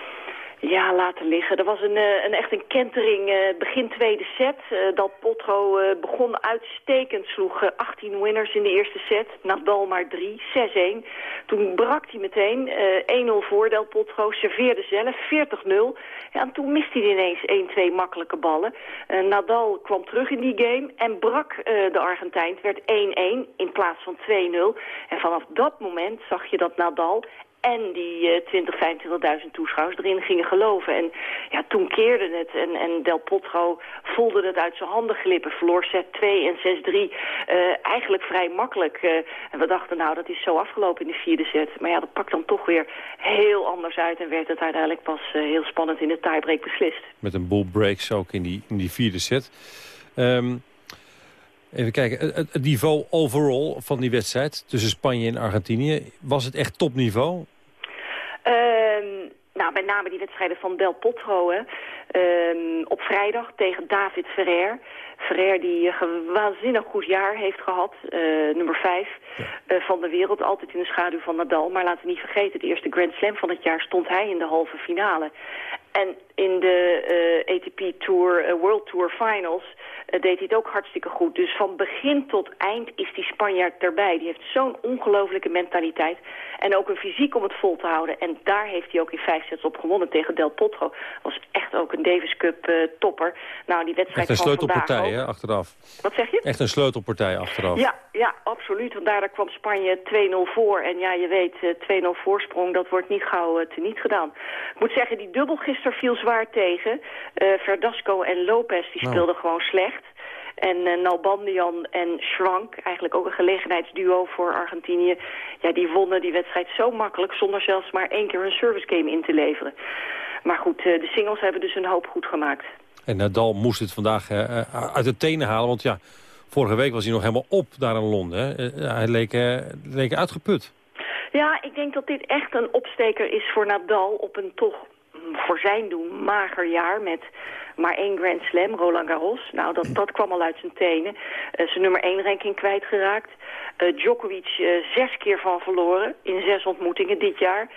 Speaker 27: Ja, laten liggen. Er was een, eh, een echt een kentering uh, begin tweede set. Uh, Del Potro begon uitstekend, sloeg 18 winners in de eerste set. Nadal maar 3, 6-1. Toen brak hij meteen 1-0 voor Del Potro, serveerde zelf 40-0. Ja, en toen miste hij ineens 1-2 makkelijke ballen. Nadal kwam terug in die game en brak de Argentijn. Het werd 1-1 in plaats van 2-0. En vanaf dat moment zag je dat Nadal en die uh, 20, 25.000 toeschouwers erin gingen geloven. En ja, toen keerde het en, en Del Potro voelde het uit zijn handen glippen. Verloor set 2 en 6-3 uh, eigenlijk vrij makkelijk. Uh, en we dachten nou dat is zo afgelopen in de vierde set. Maar ja, dat pakt dan toch weer heel anders uit en werd het uiteindelijk pas heel spannend in de tiebreak beslist.
Speaker 12: Met een boel breaks ook in die, in die vierde set. Um, Even kijken, het, niveau overall van die wedstrijd tussen Spanje en Argentinië, was het echt topniveau?
Speaker 27: Uh, nou, met name die wedstrijden van Del Potro hè. Uh, op vrijdag tegen David Ferrer. Ferrer die een waanzinnig goed jaar heeft gehad, uh, nummer 5 ja. uh, van de wereld. Altijd in de schaduw van Nadal. Maar laten we niet vergeten, de eerste Grand Slam van het jaar stond hij in de halve finale. En in de uh, ATP Tour, World Tour Finals uh, deed hij het ook hartstikke goed. Dus van begin tot eind is die Spanjaard erbij. Die heeft zo'n ongelofelijke mentaliteit. En ook een fysiek om het vol te houden. En daar heeft hij ook in vijf sets op gewonnen tegen Del Potro. Was echt ook een Davis Cup uh, topper. Nou, die wedstrijd
Speaker 12: Echt een sleutelpartij, hè, achteraf.
Speaker 27: Wat zeg je?
Speaker 12: Echt een sleutelpartij achteraf.
Speaker 27: Ja, ja absoluut. Want daar kwam Spanje 2-0 voor. En ja, je weet, uh, 2-0 voorsprong, dat wordt niet gauw uh, teniet gedaan. Ik moet zeggen, die dubbel gisteren viel zwaar tegen. Verdasco en Lopez, die nou. speelden gewoon slecht. En uh, Nalbandian en Schrank, eigenlijk ook een gelegenheidsduo voor Argentinië... ja, die wonnen die wedstrijd zo makkelijk... zonder zelfs maar één keer een service game in te leveren. Maar goed, uh, de singles hebben dus een hoop goed gemaakt.
Speaker 12: En Nadal moest het vandaag uh, uit de tenen halen, want ja... Vorige week was hij nog helemaal op daar in Londen. Hij leek, leek uitgeput.
Speaker 27: Ja, ik denk dat dit echt een opsteker is voor Nadal op een toch voor zijn doen mager jaar met maar één Grand Slam, Roland Garros. Nou, dat, dat kwam al uit zijn tenen. Uh, zijn nummer één ranking kwijtgeraakt. Uh, Djokovic uh, zes keer van verloren in zes ontmoetingen dit jaar.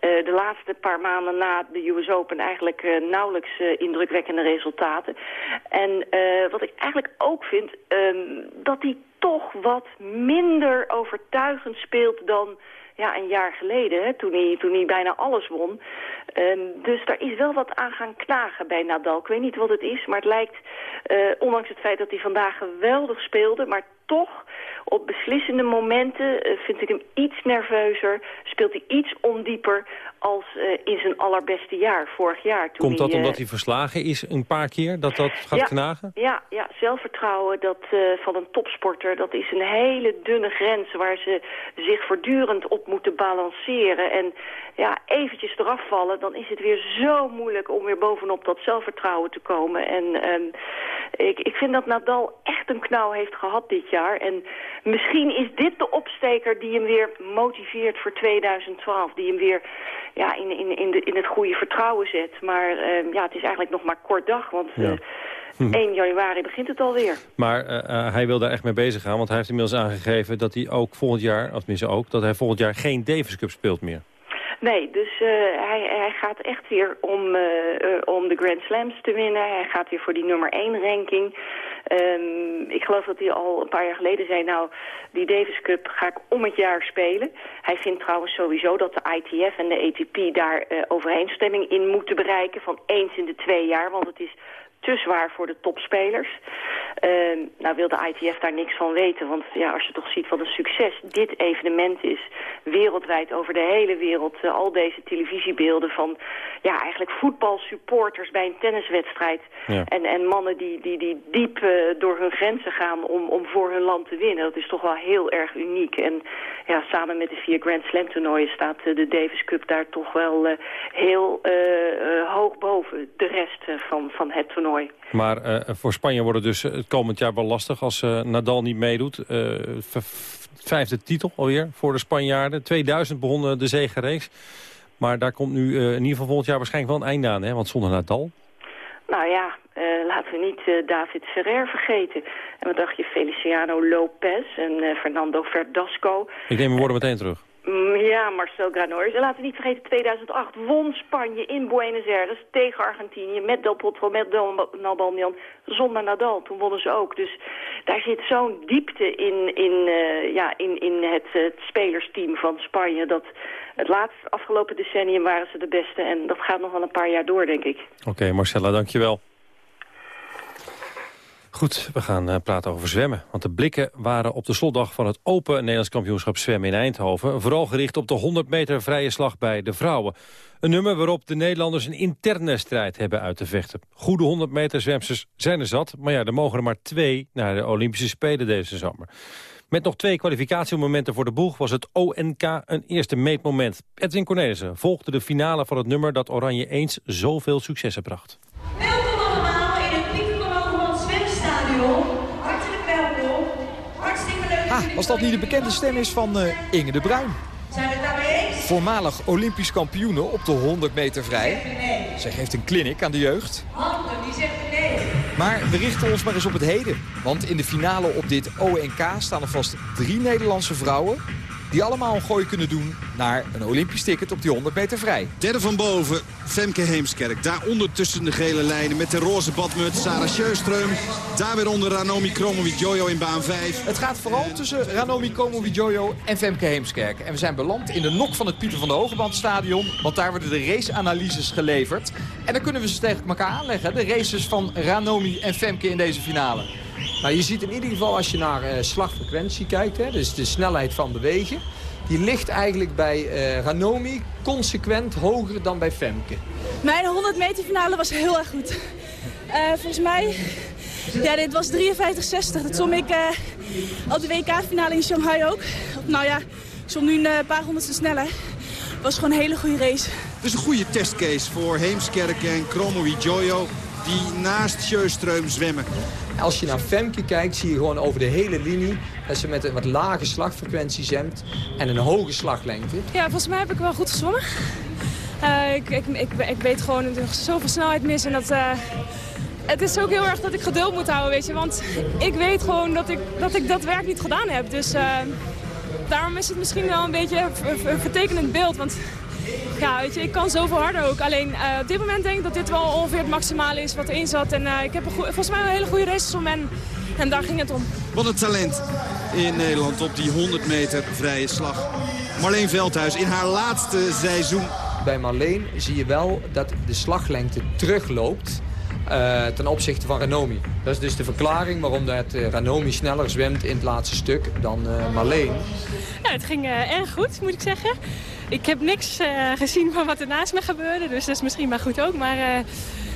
Speaker 27: de laatste paar maanden na de US Open eigenlijk nauwelijks indrukwekkende resultaten. En wat ik eigenlijk ook vind, ehm, dat hij toch wat minder overtuigend speelt dan ja, een jaar geleden, hè, toen, hij, toen hij bijna alles won. Um, dus daar is wel wat aan gaan klagen bij Nadal. Ik weet niet wat het is, maar het lijkt, uh, ondanks het feit dat hij vandaag geweldig speelde... maar toch op beslissende momenten uh, vind ik hem iets nerveuzer. Speelt hij iets ondieper als uh, in zijn allerbeste jaar, vorig jaar.
Speaker 12: Toen Komt dat hij, omdat hij verslagen is een paar keer, dat dat gaat
Speaker 27: ja,
Speaker 12: knagen?
Speaker 27: Ja, ja, zelfvertrouwen dat, van een topsporter, dat is een hele dunne grens... waar ze zich voortdurend op moeten balanceren. En ja, eventjes eraf vallen... dan is het weer zo moeilijk om weer bovenop dat zelfvertrouwen te komen. En um, ik, ik vind dat Nadal echt een knauw heeft gehad dit jaar. En misschien is dit de opsteker die hem weer motiveert voor 2012. Die hem weer ja, in, in, in, de, in het goede vertrouwen zet. Maar um, ja, het is eigenlijk nog maar kort dag, want... Ja. Uh, 1 januari begint het alweer.
Speaker 12: Maar uh, uh, hij wil daar echt mee bezig gaan, want hij heeft inmiddels aangegeven dat hij ook volgend jaar, of tenminste ook, dat hij volgend jaar geen Davis Cup speelt meer.
Speaker 27: Nee, dus uh, hij, hij gaat echt weer om, uh, uh, om de Grand Slams te winnen. Hij gaat weer voor die nummer 1 ranking. Um, ik geloof dat hij al een paar jaar geleden zei... nou, die Davis Cup ga ik om het jaar spelen. Hij vindt trouwens sowieso dat de ITF en de ATP daar overeenstemming in moeten bereiken... van eens in de twee jaar, want het is te zwaar voor de topspelers. Uh, nou wil de ITF daar niks van weten, want ja, als je toch ziet wat een succes dit evenement is, wereldwijd over de hele wereld, uh, al deze televisiebeelden van ja, eigenlijk voetbalsupporters bij een tenniswedstrijd ja. en, en mannen die, die, die diep uh, door hun grenzen gaan om, om voor hun land te winnen. Dat is toch wel heel erg uniek. En ja, samen met de vier Grand Slam toernooien staat uh, de Davis Cup daar toch wel heel hoog boven de rest van, van het toernooi.
Speaker 12: Maar uh, voor Spanje wordt het dus het komend jaar wel lastig als uh, Nadal niet meedoet. Uh, vijfde titel alweer voor de Spanjaarden. 2000 begon de zegenreeks. Maar daar komt nu in ieder geval volgend jaar waarschijnlijk wel een einde aan. Hè? Want zonder Nadal...
Speaker 27: Nou ja, laten we niet David Ferrer vergeten. En wat dacht je, Feliciano Lopez en Fernando Verdasco.
Speaker 12: Ik neem mijn woorden meteen terug.
Speaker 27: Mm, ja, Marcel Granollers. En laten we niet vergeten, 2008 won Spanje in Buenos Aires tegen Argentinië... met Del Potro, met Nalbandian, zonder Nadal. Toen wonnen ze ook. Dus daar zit zo'n diepte in, in, uh, ja, in, in het, het spelersteam van Spanje... dat het laatste afgelopen decennium waren ze de beste. En dat gaat nog wel een paar jaar door, denk ik.
Speaker 12: Oké, okay, Marcella, dankjewel. Goed, we gaan uh, praten over zwemmen. Want de blikken waren op de slotdag van het Open Nederlands kampioenschap zwemmen in Eindhoven... vooral gericht op de 100 meter vrije slag bij de vrouwen. Een nummer waarop de Nederlanders een interne strijd hebben uit te vechten. Goede 100 meter zwemsters zijn er zat, maar ja, er mogen er maar twee naar de Olympische Spelen deze zomer. Met nog twee kwalificatiemomenten voor de boeg was het ONK een eerste meetmoment. Edwin Cornelissen volgde de finale van het nummer dat Oranje eens zoveel successen bracht.
Speaker 28: Als dat niet de bekende stem is van uh, Inge de Bruin. Zijn we het daarmee eens? Voormalig Olympisch kampioene op de 100 meter vrij. Zij geeft een clinic aan de jeugd. Handen, die zegt nee. Maar we richten ons maar eens op het heden. Want in de finale op dit ONK staan er vast drie Nederlandse vrouwen die allemaal een gooi kunnen doen naar een Olympisch ticket op die 100 meter vrij.
Speaker 29: Derde van boven, Femke Heemskerk. Daaronder tussen de gele lijnen met de roze badmuts Sarah Sjöström. Daar weer onder Ranomi Kromowidjojo in baan 5.
Speaker 28: Het gaat vooral tussen Ranomi Kromowidjojo en Femke Heemskerk. En we zijn beland in de nok van het Pieter van der Hogebandstadion. Want daar worden de raceanalyses geleverd. En dan kunnen we ze tegen elkaar aanleggen. De races van Ranomi en Femke in deze finale.
Speaker 30: Nou, je ziet in ieder geval als je naar uh, slagfrequentie kijkt, hè, dus de snelheid van bewegen... die ligt eigenlijk bij uh, Ranomi consequent hoger dan bij Femke.
Speaker 31: Mijn 100 meter finale was heel erg goed. Uh, volgens mij, ja, dit was 53-60. Dat som ik op de WK-finale in Shanghai ook. Nou ja, ik som nu een paar honderdste sneller. Het was gewoon een hele goede race.
Speaker 29: Het is een goede testcase voor Heemskerk en Chromo Jojo die naast Sjöström zwemmen.
Speaker 30: Als je naar Femke kijkt, zie je gewoon over de hele linie... dat ze met een wat lage slagfrequentie zwemt en een hoge slaglengte.
Speaker 31: Ja, volgens mij heb ik wel goed gezwommen. Uh, ik, ik, ik, ik, weet gewoon dat er zoveel snelheid mis en dat... Uh, het is ook heel erg dat ik geduld moet houden, weet je. Want ik weet gewoon dat ik dat, ik dat werk niet gedaan heb. Dus uh, daarom is het misschien wel een beetje een vertekenend beeld. Want ja, weet je, ik kan zoveel harder ook. Alleen uh, op dit moment denk ik dat dit wel ongeveer het maximale is wat erin zat. En uh, ik heb een volgens mij een hele goede race om en, en daar ging het om.
Speaker 29: Wat een talent in Nederland op die 100 meter vrije slag. Marleen Veldhuis in haar laatste seizoen.
Speaker 30: Bij Marleen zie je wel dat de slaglengte terugloopt. Uh, ten opzichte van Ranomi. Dat is dus de verklaring waarom dat, uh, Ranomi sneller zwemt in het laatste stuk dan uh, Marleen.
Speaker 31: Ja, het ging erg goed, moet ik zeggen. Ik heb niks gezien van wat er naast me gebeurde, dus dat is misschien maar goed ook. Maar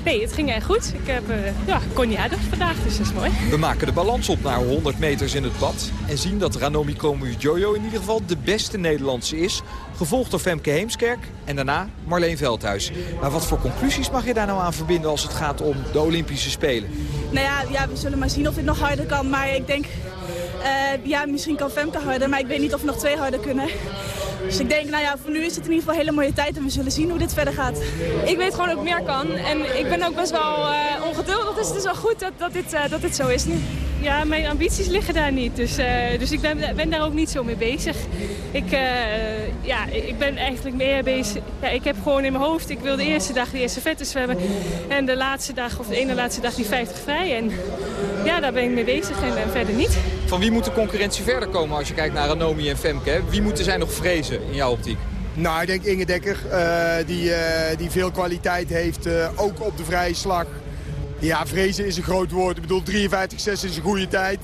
Speaker 31: Nee, het ging echt goed. Ik heb, uh, ja, kon niet uit vandaag, dus dat is mooi.
Speaker 28: We maken de balans op naar 100 meters in het bad. En zien dat Ranomi Jojo in ieder geval de beste Nederlandse is. Gevolgd door Femke Heemskerk en daarna Marleen Veldhuis. Maar wat voor conclusies mag je daar nou aan verbinden als het gaat om de Olympische Spelen?
Speaker 32: Nou ja, ja we zullen maar zien of dit nog harder kan. Maar ik denk, uh, ja, misschien kan Femke harder. Maar ik weet niet of we nog twee harder kunnen. Dus ik denk, nou ja, voor nu is het in ieder geval een hele mooie tijd. En we zullen zien hoe dit verder gaat.
Speaker 31: Ik weet gewoon dat ik meer kan. En ik ben ook best wel uh, ongeduldig. Dus het is wel goed dat, dat, dit, uh, dat dit zo is nu. Ja, mijn ambities liggen daar niet. Dus, uh, dus ik ben, ben, daar ook niet zo mee bezig. Ik, ja, ik ben eigenlijk meer bezig. Ja, ik heb gewoon in mijn hoofd, ik wil de eerste dag de eerste vette zwemmen. En de laatste dag, of de ene laatste dag, die 50 vrij. En ja, daar ben ik mee bezig en, en verder niet.
Speaker 28: Van wie moet de concurrentie verder komen als je kijkt naar Ranomi en Femke? Wie moeten zij nog vrezen? in jouw optiek?
Speaker 33: Nou, ik denk Inge Dekker, uh, die, uh, die veel kwaliteit heeft, uh, ook op de vrije slag. Ja, vrezen is een groot woord. Ik bedoel, 53-6 is een goede tijd.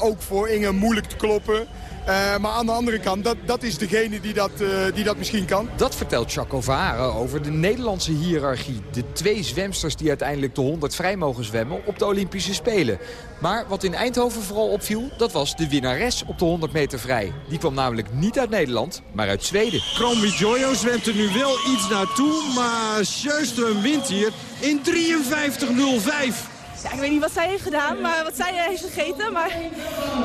Speaker 33: ook voor Inge moeilijk te kloppen. Uh, maar aan de andere kant, dat, dat is degene die dat, uh, die dat misschien kan.
Speaker 28: Dat vertelt Jacques Varen over de Nederlandse hiërarchie. De twee zwemsters die uiteindelijk de 100 vrij mogen zwemmen op de Olympische Spelen. Maar wat in Eindhoven vooral opviel, dat was de winnares op de 100 meter vrij. Die kwam namelijk niet uit Nederland, maar uit Zweden.
Speaker 29: Kromby Jojo zwemt er nu wel iets naartoe, maar Sjöström wint hier in 53.05.
Speaker 32: Ja, ik weet niet wat zij heeft gedaan, maar wat zij heeft gegeten. Maar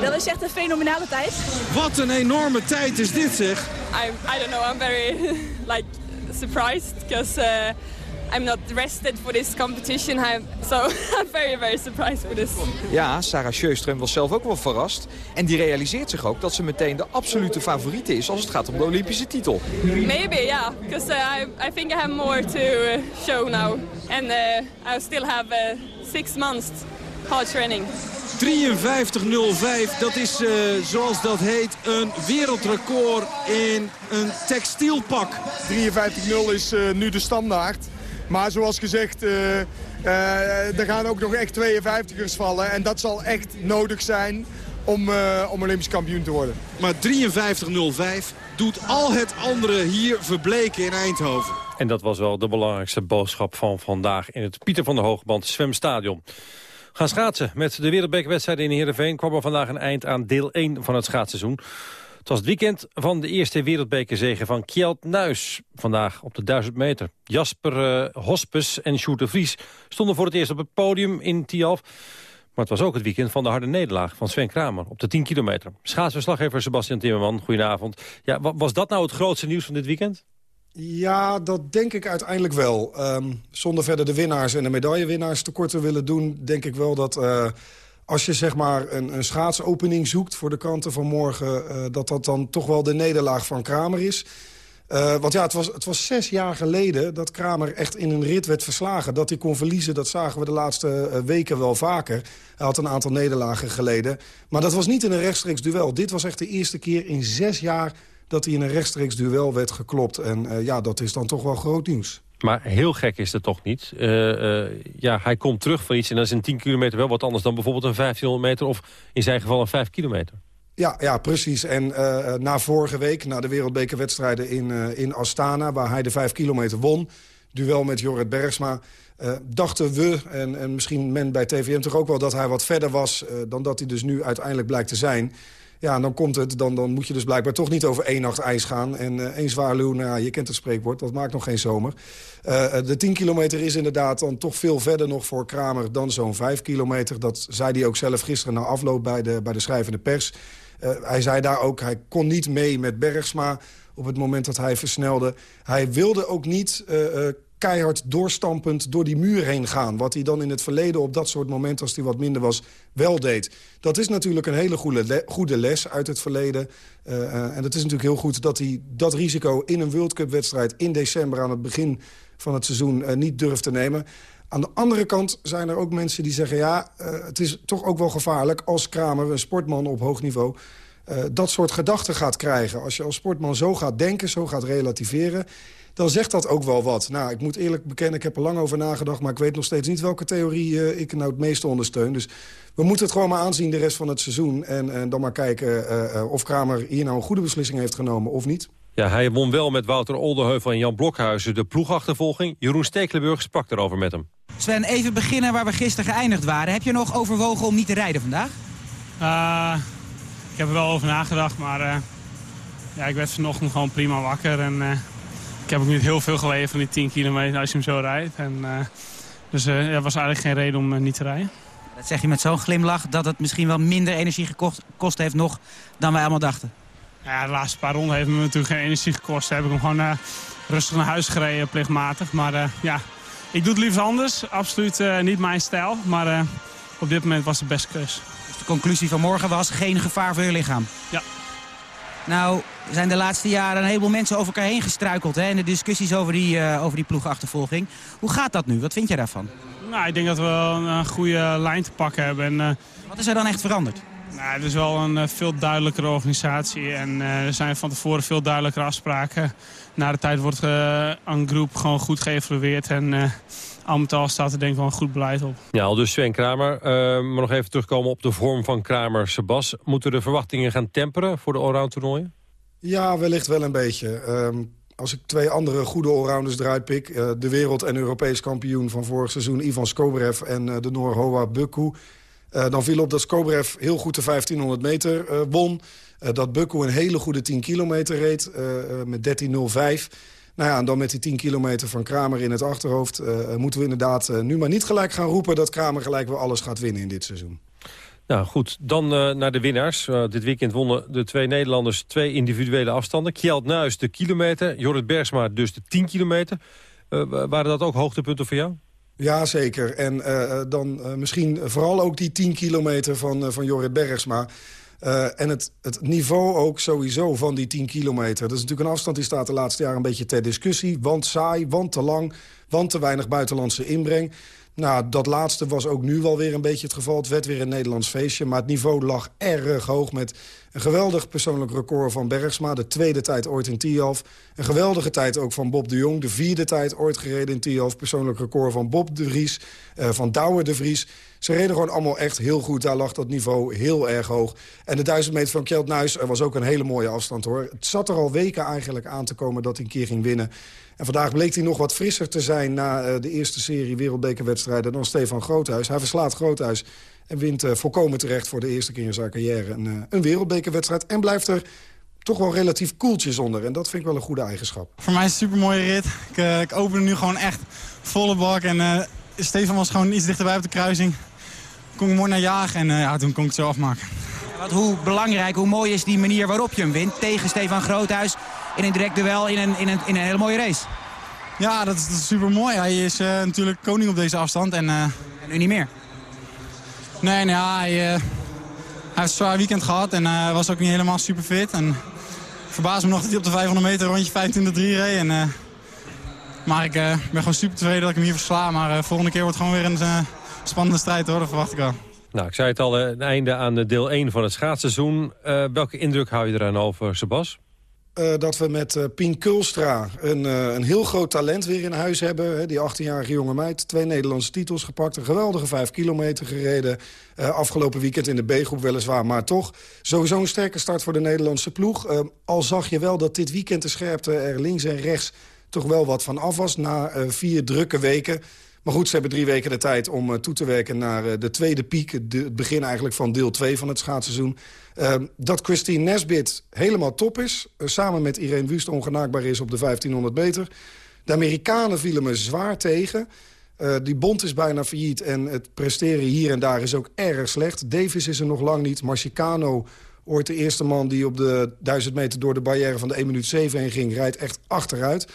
Speaker 32: dat is echt een fenomenale tijd.
Speaker 29: Wat een enorme tijd is dit, zeg.
Speaker 31: I'm, I don't know, I'm very like surprised because uh, I'm not rested for this competition. I'm, so I'm very, very surprised for this.
Speaker 28: Ja, Sarah Sjöström was zelf ook wel verrast. En die realiseert zich ook dat ze meteen de absolute favoriete is als het gaat om de Olympische titel.
Speaker 31: Maybe, yeah. Because uh, I, I think I have more to uh, show now. And uh, I still have uh, six months hard training.
Speaker 29: 53.05, dat is uh, zoals dat heet een wereldrecord in een textielpak.
Speaker 33: 53.0 is uh, nu de standaard. Maar zoals gezegd, uh, er gaan ook nog echt 52ers vallen. En dat zal echt nodig zijn om, om Olympisch kampioen te worden.
Speaker 29: Maar 53.05 doet al het andere hier verbleken in Eindhoven.
Speaker 12: En dat was wel de belangrijkste boodschap van vandaag in het Pieter van der Hoogband zwemstadion. Gaan schaatsen. Met de wereldbekerwedstrijd in Heerenveen kwam er vandaag een eind aan deel 1 van het schaatsseizoen. Het was het weekend van de eerste wereldbekerzege van Kjeld Nuis. Vandaag op de 1000 meter. Jasper uh, Hospes en Sjoerd Vries stonden voor het eerst op het podium in Tialf. Maar het was ook het weekend van de harde nederlaag van Sven Kramer op de 10 kilometer. Schaatsverslaggever Sebastian Timmerman, goedenavond. Ja, was dat nou het grootste nieuws van dit weekend?
Speaker 34: Ja, dat denk ik uiteindelijk wel. Um, zonder verder de winnaars en de medaillewinnaars tekort te willen doen... denk ik wel dat uh, als je zeg maar een, een schaatsopening zoekt voor de kanten van morgen... Uh, dat dat dan toch wel de nederlaag van Kramer is. Uh, want ja, het was, het was zes jaar geleden dat Kramer echt in een rit werd verslagen. Dat hij kon verliezen, dat zagen we de laatste weken wel vaker. Hij had een aantal nederlagen geleden. Maar dat was niet in een rechtstreeks duel. Dit was echt de eerste keer in zes jaar dat hij in een rechtstreeks duel werd geklopt. En ja, dat is dan toch wel groot nieuws.
Speaker 12: Maar heel gek is het toch niet? Uh, uh, ja, hij komt terug van iets en dat is een 10 kilometer wel wat anders dan bijvoorbeeld een 1500 meter of in zijn geval een 5 kilometer.
Speaker 34: Ja, ja, precies. En uh, na vorige week, na de wereldbekerwedstrijden in, in Astana... waar hij de 5 kilometer won, duel met Jorrit Bergsma... dachten we, en, en misschien men bij TVM toch ook wel... dat hij wat verder was dan dat hij dus nu uiteindelijk blijkt te zijn... Ja, dan komt het, dan, dan moet je dus blijkbaar toch niet over één nacht ijs gaan. En uh, één zwaarluw, nou, je kent het spreekwoord, dat maakt nog geen zomer. Uh, de 10 kilometer is inderdaad dan toch veel verder nog voor Kramer dan zo'n 5 kilometer. Dat zei hij ook zelf gisteren na afloop bij de, bij de schrijvende pers. Hij zei daar ook, hij kon niet mee met Bergsma op het moment dat hij versnelde. Hij wilde ook niet keihard doorstampend door die muur heen gaan. Wat hij dan in het verleden op dat soort momenten, als hij wat minder was, wel deed. Dat is natuurlijk een hele goede, goede les uit het verleden. Uh, uh, en het is natuurlijk heel goed dat hij dat risico in een World Cup wedstrijd... in december aan het begin van het seizoen uh, niet durft te nemen. Aan de andere kant zijn er ook mensen die zeggen... ja, het is toch ook wel gevaarlijk als Kramer, een sportman op hoog niveau... dat soort gedachten gaat krijgen. Als je als sportman zo gaat denken, zo gaat relativeren dan zegt dat ook wel wat. Nou, ik moet eerlijk bekennen, ik heb er lang over nagedacht... maar ik weet nog steeds niet welke theorie uh, ik nou het meeste ondersteun. Dus we moeten het gewoon maar aanzien de rest van het seizoen... en, en dan maar kijken uh, of Kramer hier nou een goede beslissing heeft genomen of niet.
Speaker 12: Ja, hij won wel met Wouter Oldeheuvel en Jan Blokhuizen de ploegachtervolging. Jeroen Stekelenburg sprak erover met hem.
Speaker 35: Sven, even beginnen waar we gisteren geëindigd waren. Heb je nog overwogen om niet te rijden vandaag?
Speaker 15: Uh, ik heb er wel over nagedacht, maar uh, ja, ik werd vanochtend gewoon prima wakker. En, uh, ik heb ook niet heel veel geleden van die 10 kilometer als je hem zo rijdt. En, dus er was eigenlijk geen reden om niet te rijden.
Speaker 35: Dat zeg je met zo'n glimlach dat het misschien wel minder energie gekost heeft nog dan wij allemaal dachten.
Speaker 15: Ja, de laatste paar ronden heeft me natuurlijk geen energie gekost. Heb ik hem gewoon uh, rustig naar huis gereden, plichtmatig. Maar uh, ja, ik doe het liever anders. Absoluut uh, niet mijn stijl. Maar op dit moment was het best keus.
Speaker 35: Dus de conclusie van morgen was geen gevaar voor je lichaam?
Speaker 15: Ja.
Speaker 35: Nou, zijn de laatste jaren een heleboel mensen over elkaar heen gestruikeld. Hè, in de discussies over die, over die ploegachtervolging. Hoe gaat dat nu? Wat vind jij daarvan?
Speaker 15: Nou, ik denk dat we een goede lijn te pakken hebben. En,
Speaker 35: Wat is er dan echt veranderd?
Speaker 15: Nou, het is wel een uh, veel duidelijkere organisatie en er zijn van tevoren veel duidelijkere afspraken. Na de tijd wordt een groep gewoon goed geëvalueerd en al met al staat er denk ik wel een goed beleid op.
Speaker 12: Ja, al dus Sven Kramer. maar nog even terugkomen op de vorm van Kramer Sebas. Moeten de verwachtingen gaan temperen voor de allround toernooien?
Speaker 34: Ja, wellicht wel een beetje. Um, als ik twee andere goede allrounders eruit pik... de wereld- en Europees kampioen van vorig seizoen Ivan Skobrev en de Noor Hoa Bukku... Uh, dan viel op dat Skobrev heel goed de 1500 meter uh, won. Uh, dat Bukko een hele goede 10 kilometer reed met 13.05. Nou ja, en dan met die 10 kilometer van Kramer in het achterhoofd... moeten we inderdaad nu maar niet gelijk gaan roepen... dat Kramer gelijk weer alles gaat winnen in dit seizoen.
Speaker 12: Nou goed, dan naar de winnaars. dit weekend wonnen de twee Nederlanders twee individuele afstanden. Kjeld Nuis de kilometer, Jorrit Bergsma dus de 10 kilometer. waren dat ook hoogtepunten voor jou?
Speaker 34: Ja, zeker. En dan misschien vooral ook die 10 kilometer van, van Jorrit Bergsma. En het, het niveau ook sowieso van die 10 kilometer. Dat is natuurlijk een afstand die staat de laatste jaren een beetje ter discussie. Want saai, want te lang, want te weinig buitenlandse inbreng. Nou, dat laatste was ook nu wel weer een beetje het geval. Het werd weer een Nederlands feestje, maar het niveau lag erg hoog... met een geweldig persoonlijk record van Bergsma, de tweede tijd ooit in Tialf. Een geweldige tijd ook van Bob de Jong, de vierde tijd ooit gereden in Tialf. Persoonlijk record van Bob de Vries, uh, van Douwe de Vries. Ze reden gewoon allemaal echt heel goed. Daar lag dat niveau heel erg hoog. En de duizend meter van Kjeld Nuis was ook een hele mooie afstand hoor. Het zat er al weken eigenlijk aan te komen dat hij een keer ging winnen. En vandaag bleek hij nog wat frisser te zijn na uh, de eerste serie wereldbekerwedstrijden dan Stefan Groothuis. Hij verslaat Groothuis en wint uh, volkomen terecht voor de eerste keer in zijn carrière een, uh, een wereldbekerwedstrijd. En blijft er toch wel relatief koeltjes onder. En dat vind ik wel een goede eigenschap.
Speaker 15: Voor mij is het een supermooie rit. Ik, uh, ik open nu gewoon echt volle bak. En Stefan was gewoon iets dichterbij op de kruising. Kon ik mooi naar jagen en ja, toen kon ik het zo afmaken.
Speaker 35: Wat, hoe belangrijk, hoe mooi is die manier waarop je hem wint tegen Stefan Groothuis in een direct duel in een, in een, in een hele mooie race?
Speaker 15: Ja, dat is, dat is super mooi. Hij is uh, natuurlijk koning op deze afstand. En, uh...
Speaker 35: en nu niet meer?
Speaker 15: Nee, nou ja, hij, uh, hij heeft een zwaar weekend gehad en uh, was ook niet helemaal super fit. En verbaas me nog dat hij op de 500 meter rondje 25-3 reed. En, uh, maar ik ben gewoon super tevreden dat ik hem hier versla. Maar volgende keer wordt het gewoon weer een spannende strijd hoor, dat verwacht ik wel.
Speaker 12: Nou, ik zei het al, het einde aan de deel 1 van het schaatsseizoen. welke indruk hou je eraan over, Sebas?
Speaker 34: Uh, dat we met uh, Pien Kulstra een, uh, een heel groot talent weer in huis hebben. Hè, die 18-jarige jonge meid. Twee Nederlandse titels gepakt. Een geweldige 5 kilometer gereden. afgelopen weekend in de B-groep weliswaar, maar toch. Sowieso een sterke start voor de Nederlandse ploeg. al zag je wel dat dit weekend de scherpte er links en rechts toch wel wat van af was. Na vier drukke weken. Maar goed, ze hebben drie weken de tijd om uh, toe te werken naar uh, de tweede piek. De, het begin eigenlijk van deel 2 van het schaatsseizoen. Uh, dat Christine Nesbit helemaal top is. samen met Irene Wust ongenaakbaar is op de 1500 meter. De Amerikanen vielen me zwaar tegen. die bond is bijna failliet en het presteren hier en daar is ook erg slecht. Davis is er nog lang niet. Marcicano, ooit de eerste man die op de 1000 meter door de barrière van de 1 minuut 7 heen ging... rijdt echt achteruit.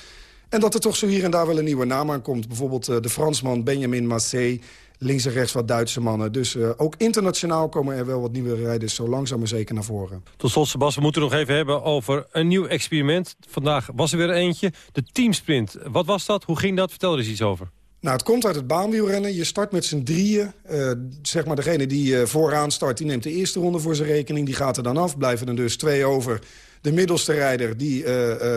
Speaker 34: En dat er toch zo hier en daar wel een nieuwe naam aan komt. Bijvoorbeeld uh, de Fransman Benjamin Massé. Links en rechts wat Duitse mannen. Dus uh, ook internationaal komen er wel wat nieuwe rijders zo langzaam maar zeker naar voren.
Speaker 12: Tot slot, Sebas, we moeten nog even hebben over een nieuw experiment. Vandaag was er weer eentje. De teamsprint. Wat was dat? Hoe ging dat? Vertel er eens iets over.
Speaker 34: Nou, het komt uit het baanwielrennen. Je start met z'n drieën. Uh, zeg maar degene die uh, vooraan start, die neemt de eerste ronde voor zijn rekening. Die gaat er dan af. Blijven er dus twee over. De middelste rijder die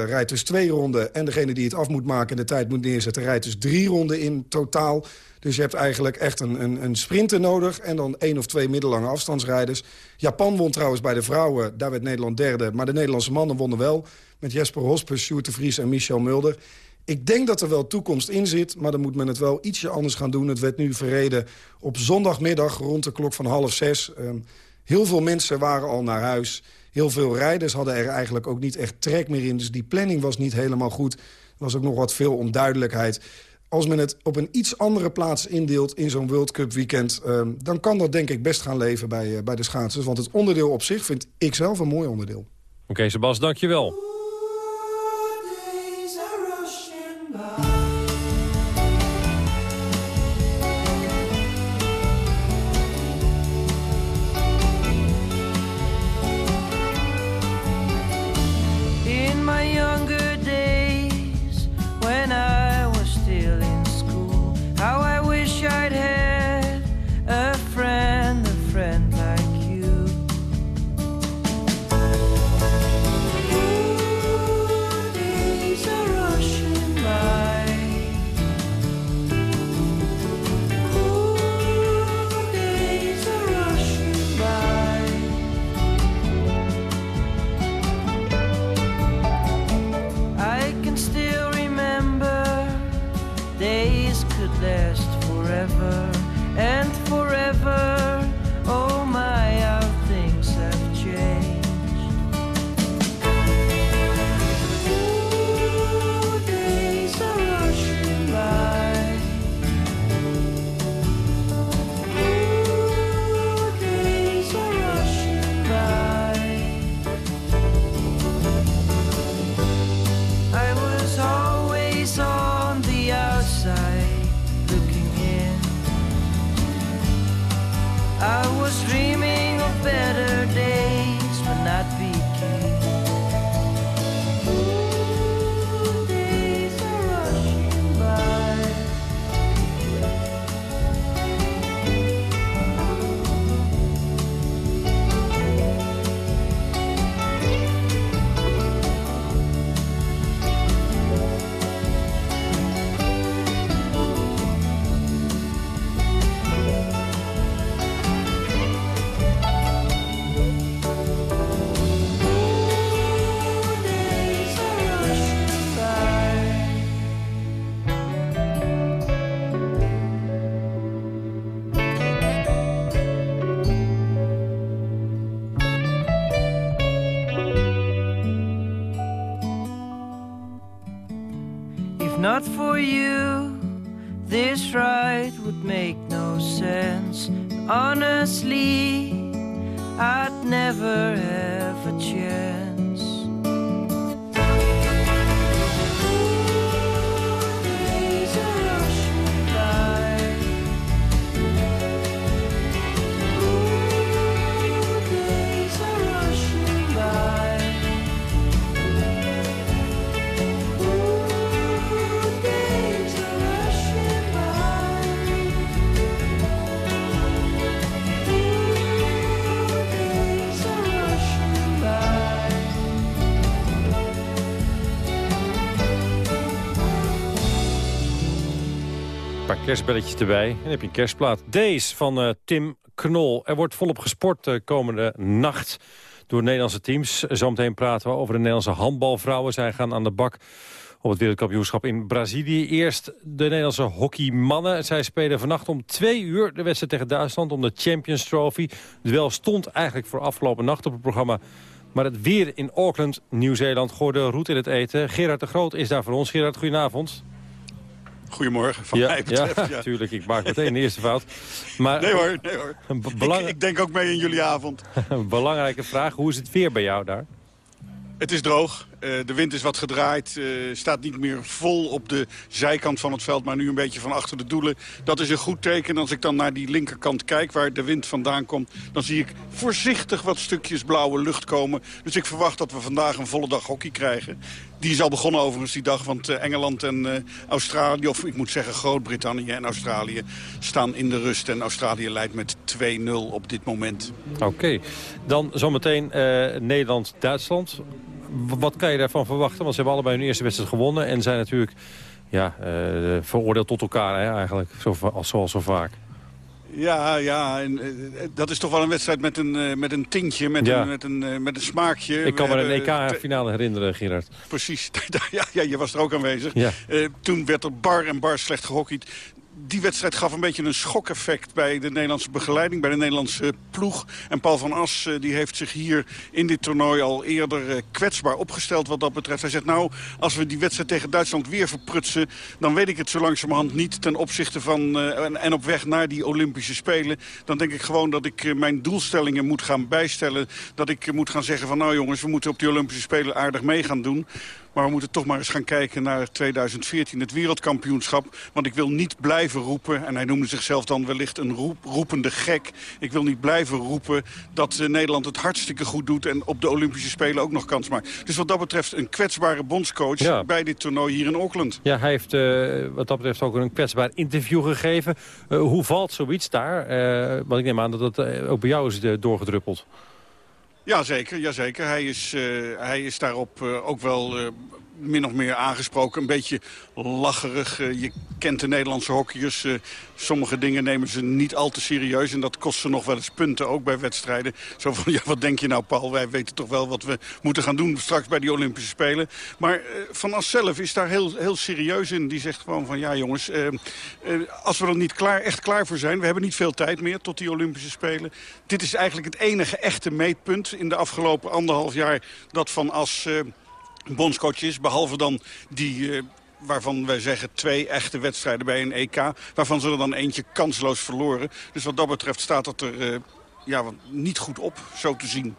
Speaker 34: rijdt dus twee ronden... en degene die het af moet maken en de tijd moet neerzetten... rijdt dus drie ronden in totaal. Dus je hebt eigenlijk echt een, een, een sprinter nodig... en dan één of twee middellange afstandsrijders. Japan won trouwens bij de vrouwen, daar werd Nederland derde... maar de Nederlandse mannen wonnen wel... met Jesper Hospes, Sjoerd de Vries en Michel Mulder... Ik denk dat er wel toekomst in zit, maar dan moet men het wel ietsje anders gaan doen. Het werd nu verreden op zondagmiddag rond de klok van half zes. Ehm, heel veel mensen waren al naar huis. Heel veel rijders hadden er eigenlijk ook niet echt trek meer in. Dus die planning was niet helemaal goed. Er was ook nog wat veel onduidelijkheid. Als men het op een iets andere plaats indeelt in zo'n World Cup weekend... Ehm, dan kan dat denk ik best gaan leven bij, uh, bij de schaatsers. Want het onderdeel op zich vind ik zelf een mooi onderdeel. Oké,
Speaker 36: Sebas, for you, this ride would make no sense. Honestly, I'd never have. Kerstbelletjes erbij. En dan heb je een kerstplaat. Deze van uh, Tim Knol. Er wordt volop gesport de komende nacht door Nederlandse teams. Zometeen praten we over de Nederlandse handbalvrouwen. Zij gaan aan de bak op het wereldkampioenschap in Brazilië. Eerst de Nederlandse hockeymannen. Zij spelen vannacht om twee uur de wedstrijd tegen Duitsland om de Champions Trophy. Het duel stond eigenlijk voor afgelopen nacht op het programma. Maar het weer in Auckland, Nieuw-Zeeland, gooide roet in het eten. Gerard de Groot is daar voor ons. Gerard, goedenavond.
Speaker 37: Goedemorgen, van mij betreft.
Speaker 36: Ja, natuurlijk. Ik maak meteen de eerste fout. Maar,
Speaker 37: nee hoor, nee hoor. Ik, ik, denk ook mee in jullie avond.
Speaker 36: belangrijke vraag. Hoe is het weer bij jou daar?
Speaker 37: Het is droog. Eh, de wind is wat gedraaid. Uh, staat niet meer vol op de zijkant van het veld, maar nu een beetje van achter de doelen. Dat is een goed teken. Als ik dan naar die linkerkant kijk, waar de wind vandaan komt... dan zie ik voorzichtig wat stukjes blauwe lucht komen. Dus ik verwacht dat we vandaag een volle dag hockey krijgen. Die is al begonnen overigens die dag, want uh, Engeland en Australië... of ik moet zeggen Groot-Brittannië en Australië staan in de rust. En Australië leidt met 2-0 op dit moment.
Speaker 36: Oké, dan zometeen Nederland-Duitsland
Speaker 12: wat kan je daarvan verwachten? Want ze hebben allebei hun eerste wedstrijd gewonnen... en zijn natuurlijk ja, veroordeeld tot elkaar hè, eigenlijk, zoals zo vaak.
Speaker 37: Ja, ja en, dat is toch wel een wedstrijd met een, met een tintje, met, een, met, een, met een smaakje.
Speaker 12: Ik kan me een EK-finale herinneren, Gerard.
Speaker 37: Precies, ja, ja, je was er ook aanwezig. Ja. toen werd er bar en bar slecht gehockeyd die wedstrijd gaf een beetje een schokeffect bij de Nederlandse begeleiding, bij de Nederlandse ploeg. En Paul van As die heeft zich hier in dit toernooi al eerder eh, kwetsbaar opgesteld wat dat betreft. Hij zegt nou, als we die wedstrijd tegen Duitsland weer verprutsen, dan weet ik het zo langzamerhand niet ten opzichte van uh, en op weg naar die Olympische Spelen. Dan denk ik gewoon dat ik mijn doelstellingen moet gaan bijstellen. Dat ik moet gaan zeggen van nou jongens, we moeten op die Olympische Spelen aardig mee gaan doen. Maar we moeten toch maar eens gaan kijken naar 2014, het wereldkampioenschap. Want ik wil niet blijven roepen, en hij noemde zichzelf dan wellicht een roep, roepende gek. Ik wil niet blijven roepen dat uh, Nederland het hartstikke goed doet... en op de Olympische Spelen ook nog kans maakt. Dus wat dat betreft een kwetsbare bondscoach bij dit toernooi hier in Auckland.
Speaker 12: Ja, hij heeft uh, wat dat betreft ook een kwetsbaar interview gegeven. Uh, hoe valt zoiets daar? want ik neem aan dat dat ook bij jou is doorgedruppeld.
Speaker 37: Ja, zeker. Ja, zeker. Hij, is, uh, hij is daarop uh, ook wel uh, min of meer aangesproken. Een beetje lacherig. je kent de Nederlandse hockeyers. sommige dingen nemen ze niet al te serieus. En dat kost ze nog wel eens punten, ook bij wedstrijden. Zo van, ja, wat denk je nou, Paul? Wij weten toch wel wat we moeten gaan doen straks bij die Olympische Spelen. Maar Van As zelf is daar heel, heel serieus in. Die zegt gewoon van, ja jongens, als we er niet klaar, echt klaar voor zijn... we hebben niet veel tijd meer tot die Olympische Spelen. Dit is eigenlijk het enige echte meetpunt in de afgelopen anderhalf jaar... dat Van As bondscoach. Behalve dan die... Uh, waarvan wij zeggen twee echte wedstrijden bij een EK. Waarvan ze er dan eentje kansloos verloren. Dus wat dat betreft staat het er uh, ja, niet goed op, zo te zien.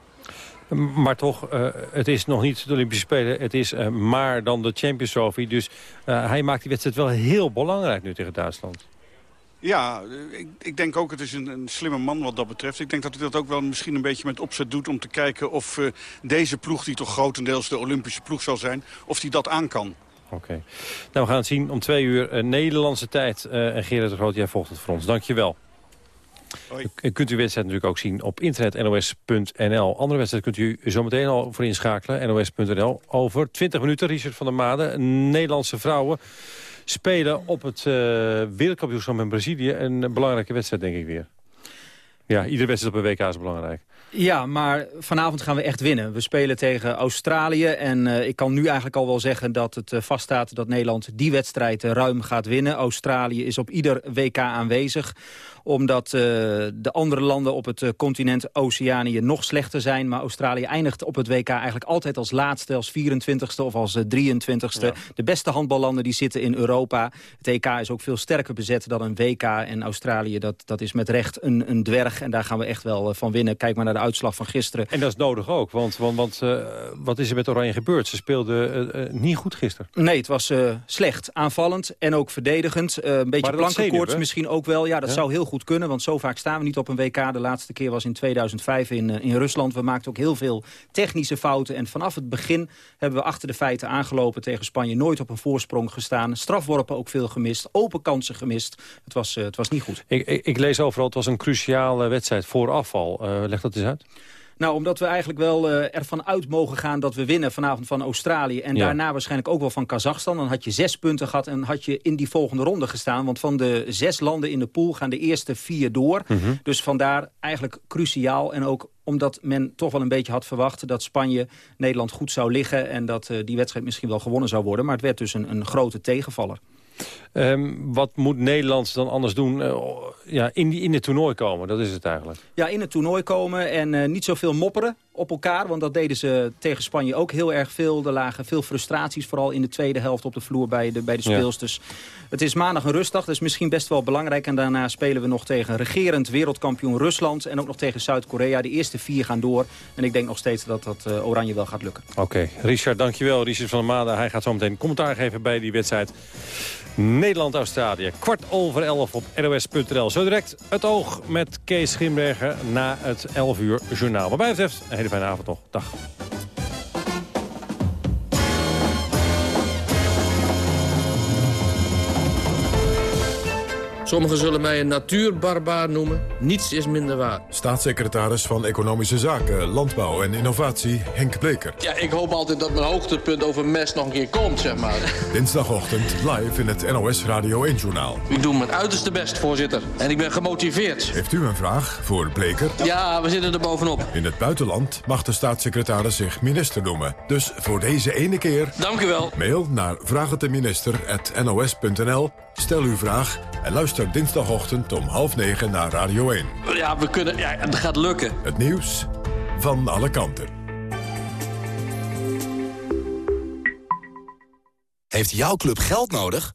Speaker 12: Maar toch, uh, het is nog niet de Olympische Spelen. Het is maar dan de Champions Trophy. Dus hij maakt die wedstrijd wel heel belangrijk nu tegen Duitsland.
Speaker 37: Ja, ik, ik, denk ook, het is een, een slimme man wat dat betreft. Ik denk dat hij dat ook wel misschien een beetje met opzet doet... om te kijken of uh, deze ploeg, die toch grotendeels de Olympische ploeg zal zijn... of die dat aan kan.
Speaker 12: Oké. Nou, we gaan het zien om twee uur uh, Nederlandse tijd. Uh, en Gerard de Groot, jij volgt het voor ons. Dank je wel. U kunt uw wedstrijd natuurlijk ook zien op internet nos.nl. Andere wedstrijd kunt u zometeen al voor inschakelen. nos.nl. Over 20 minuten, Richard van der Made. Nederlandse vrouwen spelen op het uh, wereldkampioenschap in Brazilië. Een belangrijke wedstrijd, denk ik weer. Ja, iedere wedstrijd op een WK is belangrijk.
Speaker 38: Ja, maar vanavond gaan we echt winnen. We spelen tegen Australië en uh, ik kan nu eigenlijk al wel zeggen dat het uh, vaststaat dat Nederland die wedstrijd ruim gaat winnen. Australië is op ieder WK aanwezig omdat uh, de andere landen op het uh, continent Oceanië nog slechter zijn. Maar Australië eindigt op het WK eigenlijk altijd als laatste, als 24ste of als 23ste. Ja. De beste handballanden die zitten in Europa. Het EK is ook veel sterker bezet dan een WK. En Australië, dat, dat is met recht een, een dwerg. En daar gaan we echt wel van winnen. Kijk maar naar de uitslag van gisteren.
Speaker 12: En dat is nodig ook, want, want, want wat is er met Oranje gebeurd? Ze speelden niet goed gisteren.
Speaker 38: Nee, het was slecht. Aanvallend en ook verdedigend. een beetje plankenkoorts misschien ook wel. Ja, dat ja? zou heel goed goed kunnen. Want zo vaak staan we niet op een WK. De laatste keer was in 2005 in, uh, in Rusland. We maakten ook heel veel technische fouten. En vanaf het begin hebben we achter de feiten aangelopen tegen Spanje. Nooit op een voorsprong gestaan. Strafworpen ook veel gemist. Open kansen gemist. Het was, uh, het was niet goed.
Speaker 12: Ik, ik, ik, lees overal, het was een cruciale wedstrijd voor afval. Uh, leg dat eens uit.
Speaker 38: Nou, omdat we eigenlijk wel uh, ervan uit mogen gaan dat we winnen vanavond van Australië. En ja. daarna waarschijnlijk ook wel van Kazachstan. Dan had je zes punten gehad en had je in die volgende ronde gestaan. Want van de zes landen in de pool gaan de eerste vier door. Mm -hmm. Dus vandaar eigenlijk cruciaal. En ook omdat men toch wel een beetje had verwacht dat Spanje Nederland goed zou liggen. En dat uh, die wedstrijd misschien wel gewonnen zou worden. Maar het werd dus een, een grote tegenvaller.
Speaker 12: Um, wat moet Nederland dan anders doen uh, ja, in, die, in het toernooi komen? Dat is het eigenlijk.
Speaker 38: Ja, in het toernooi komen en uh, niet zoveel mopperen op elkaar. Want dat deden ze tegen Spanje ook heel erg veel. Er lagen veel frustraties, vooral in de tweede helft op de vloer bij de, bij de speelsters. Ja. Het is maandag een rustdag, dat is misschien best wel belangrijk. En daarna spelen we nog tegen regerend wereldkampioen Rusland. En ook nog tegen Zuid-Korea. De eerste vier gaan door. En ik denk nog steeds dat dat uh, Oranje wel gaat lukken.
Speaker 12: Oké, okay. Richard, dankjewel. Richard van der Made, hij gaat zo meteen commentaar geven bij die wedstrijd. Nederland-Australië. Kwart over elf op nos.nl. Zo direct het oog met Kees Schimberger na het 11 uur journaal. Wat mij betreft, een hele fijne avond nog. Dag.
Speaker 34: Sommigen zullen mij een natuurbarbaar noemen. Niets is minder waar.
Speaker 11: Staatssecretaris van Economische Zaken, Landbouw en Innovatie, Henk Bleker.
Speaker 34: Ja, ik hoop altijd dat mijn hoogtepunt over mest nog een keer komt, zeg maar.
Speaker 11: Dinsdagochtend live in het NOS Radio 1-journaal.
Speaker 34: Ik doe mijn uiterste best, voorzitter. En ik ben gemotiveerd.
Speaker 11: Heeft u een vraag voor Bleker?
Speaker 34: Ja, we zitten er bovenop.
Speaker 11: In het buitenland mag de staatssecretaris zich minister noemen. Dus voor deze ene keer...
Speaker 34: Dank u wel.
Speaker 11: Mail naar vraagteminister.nos.nl. Stel uw vraag en luister dinsdagochtend om half negen naar Radio 1.
Speaker 34: Ja, we kunnen... Ja, het gaat lukken.
Speaker 11: Het nieuws van alle kanten.
Speaker 39: Heeft jouw club geld nodig?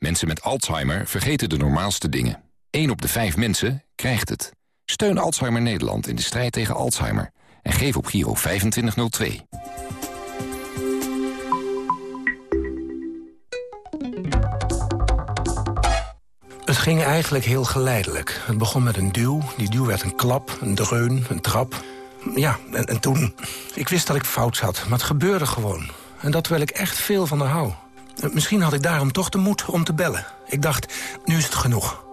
Speaker 40: Mensen met Alzheimer vergeten de normaalste dingen. 1 op de 5 mensen krijgt het. Steun Alzheimer Nederland in de strijd tegen Alzheimer. En geef op Giro 2502.
Speaker 41: Het ging eigenlijk heel geleidelijk. Het begon met een duw, die duw werd een klap, een dreun, een trap. Ja, en, en toen... Ik wist dat ik fout zat, maar het gebeurde gewoon. En dat terwijl ik echt veel van haar hou. Misschien had ik daarom toch de moed om te bellen. Ik dacht, nu is het genoeg.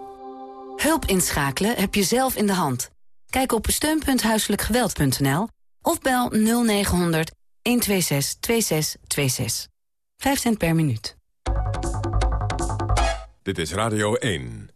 Speaker 6: Hulp inschakelen heb je zelf in de hand. Kijk op steun.huiselijkgeweld.nl of bel 0900 126 2626. 5 cent per minuut.
Speaker 11: Dit is Radio 1.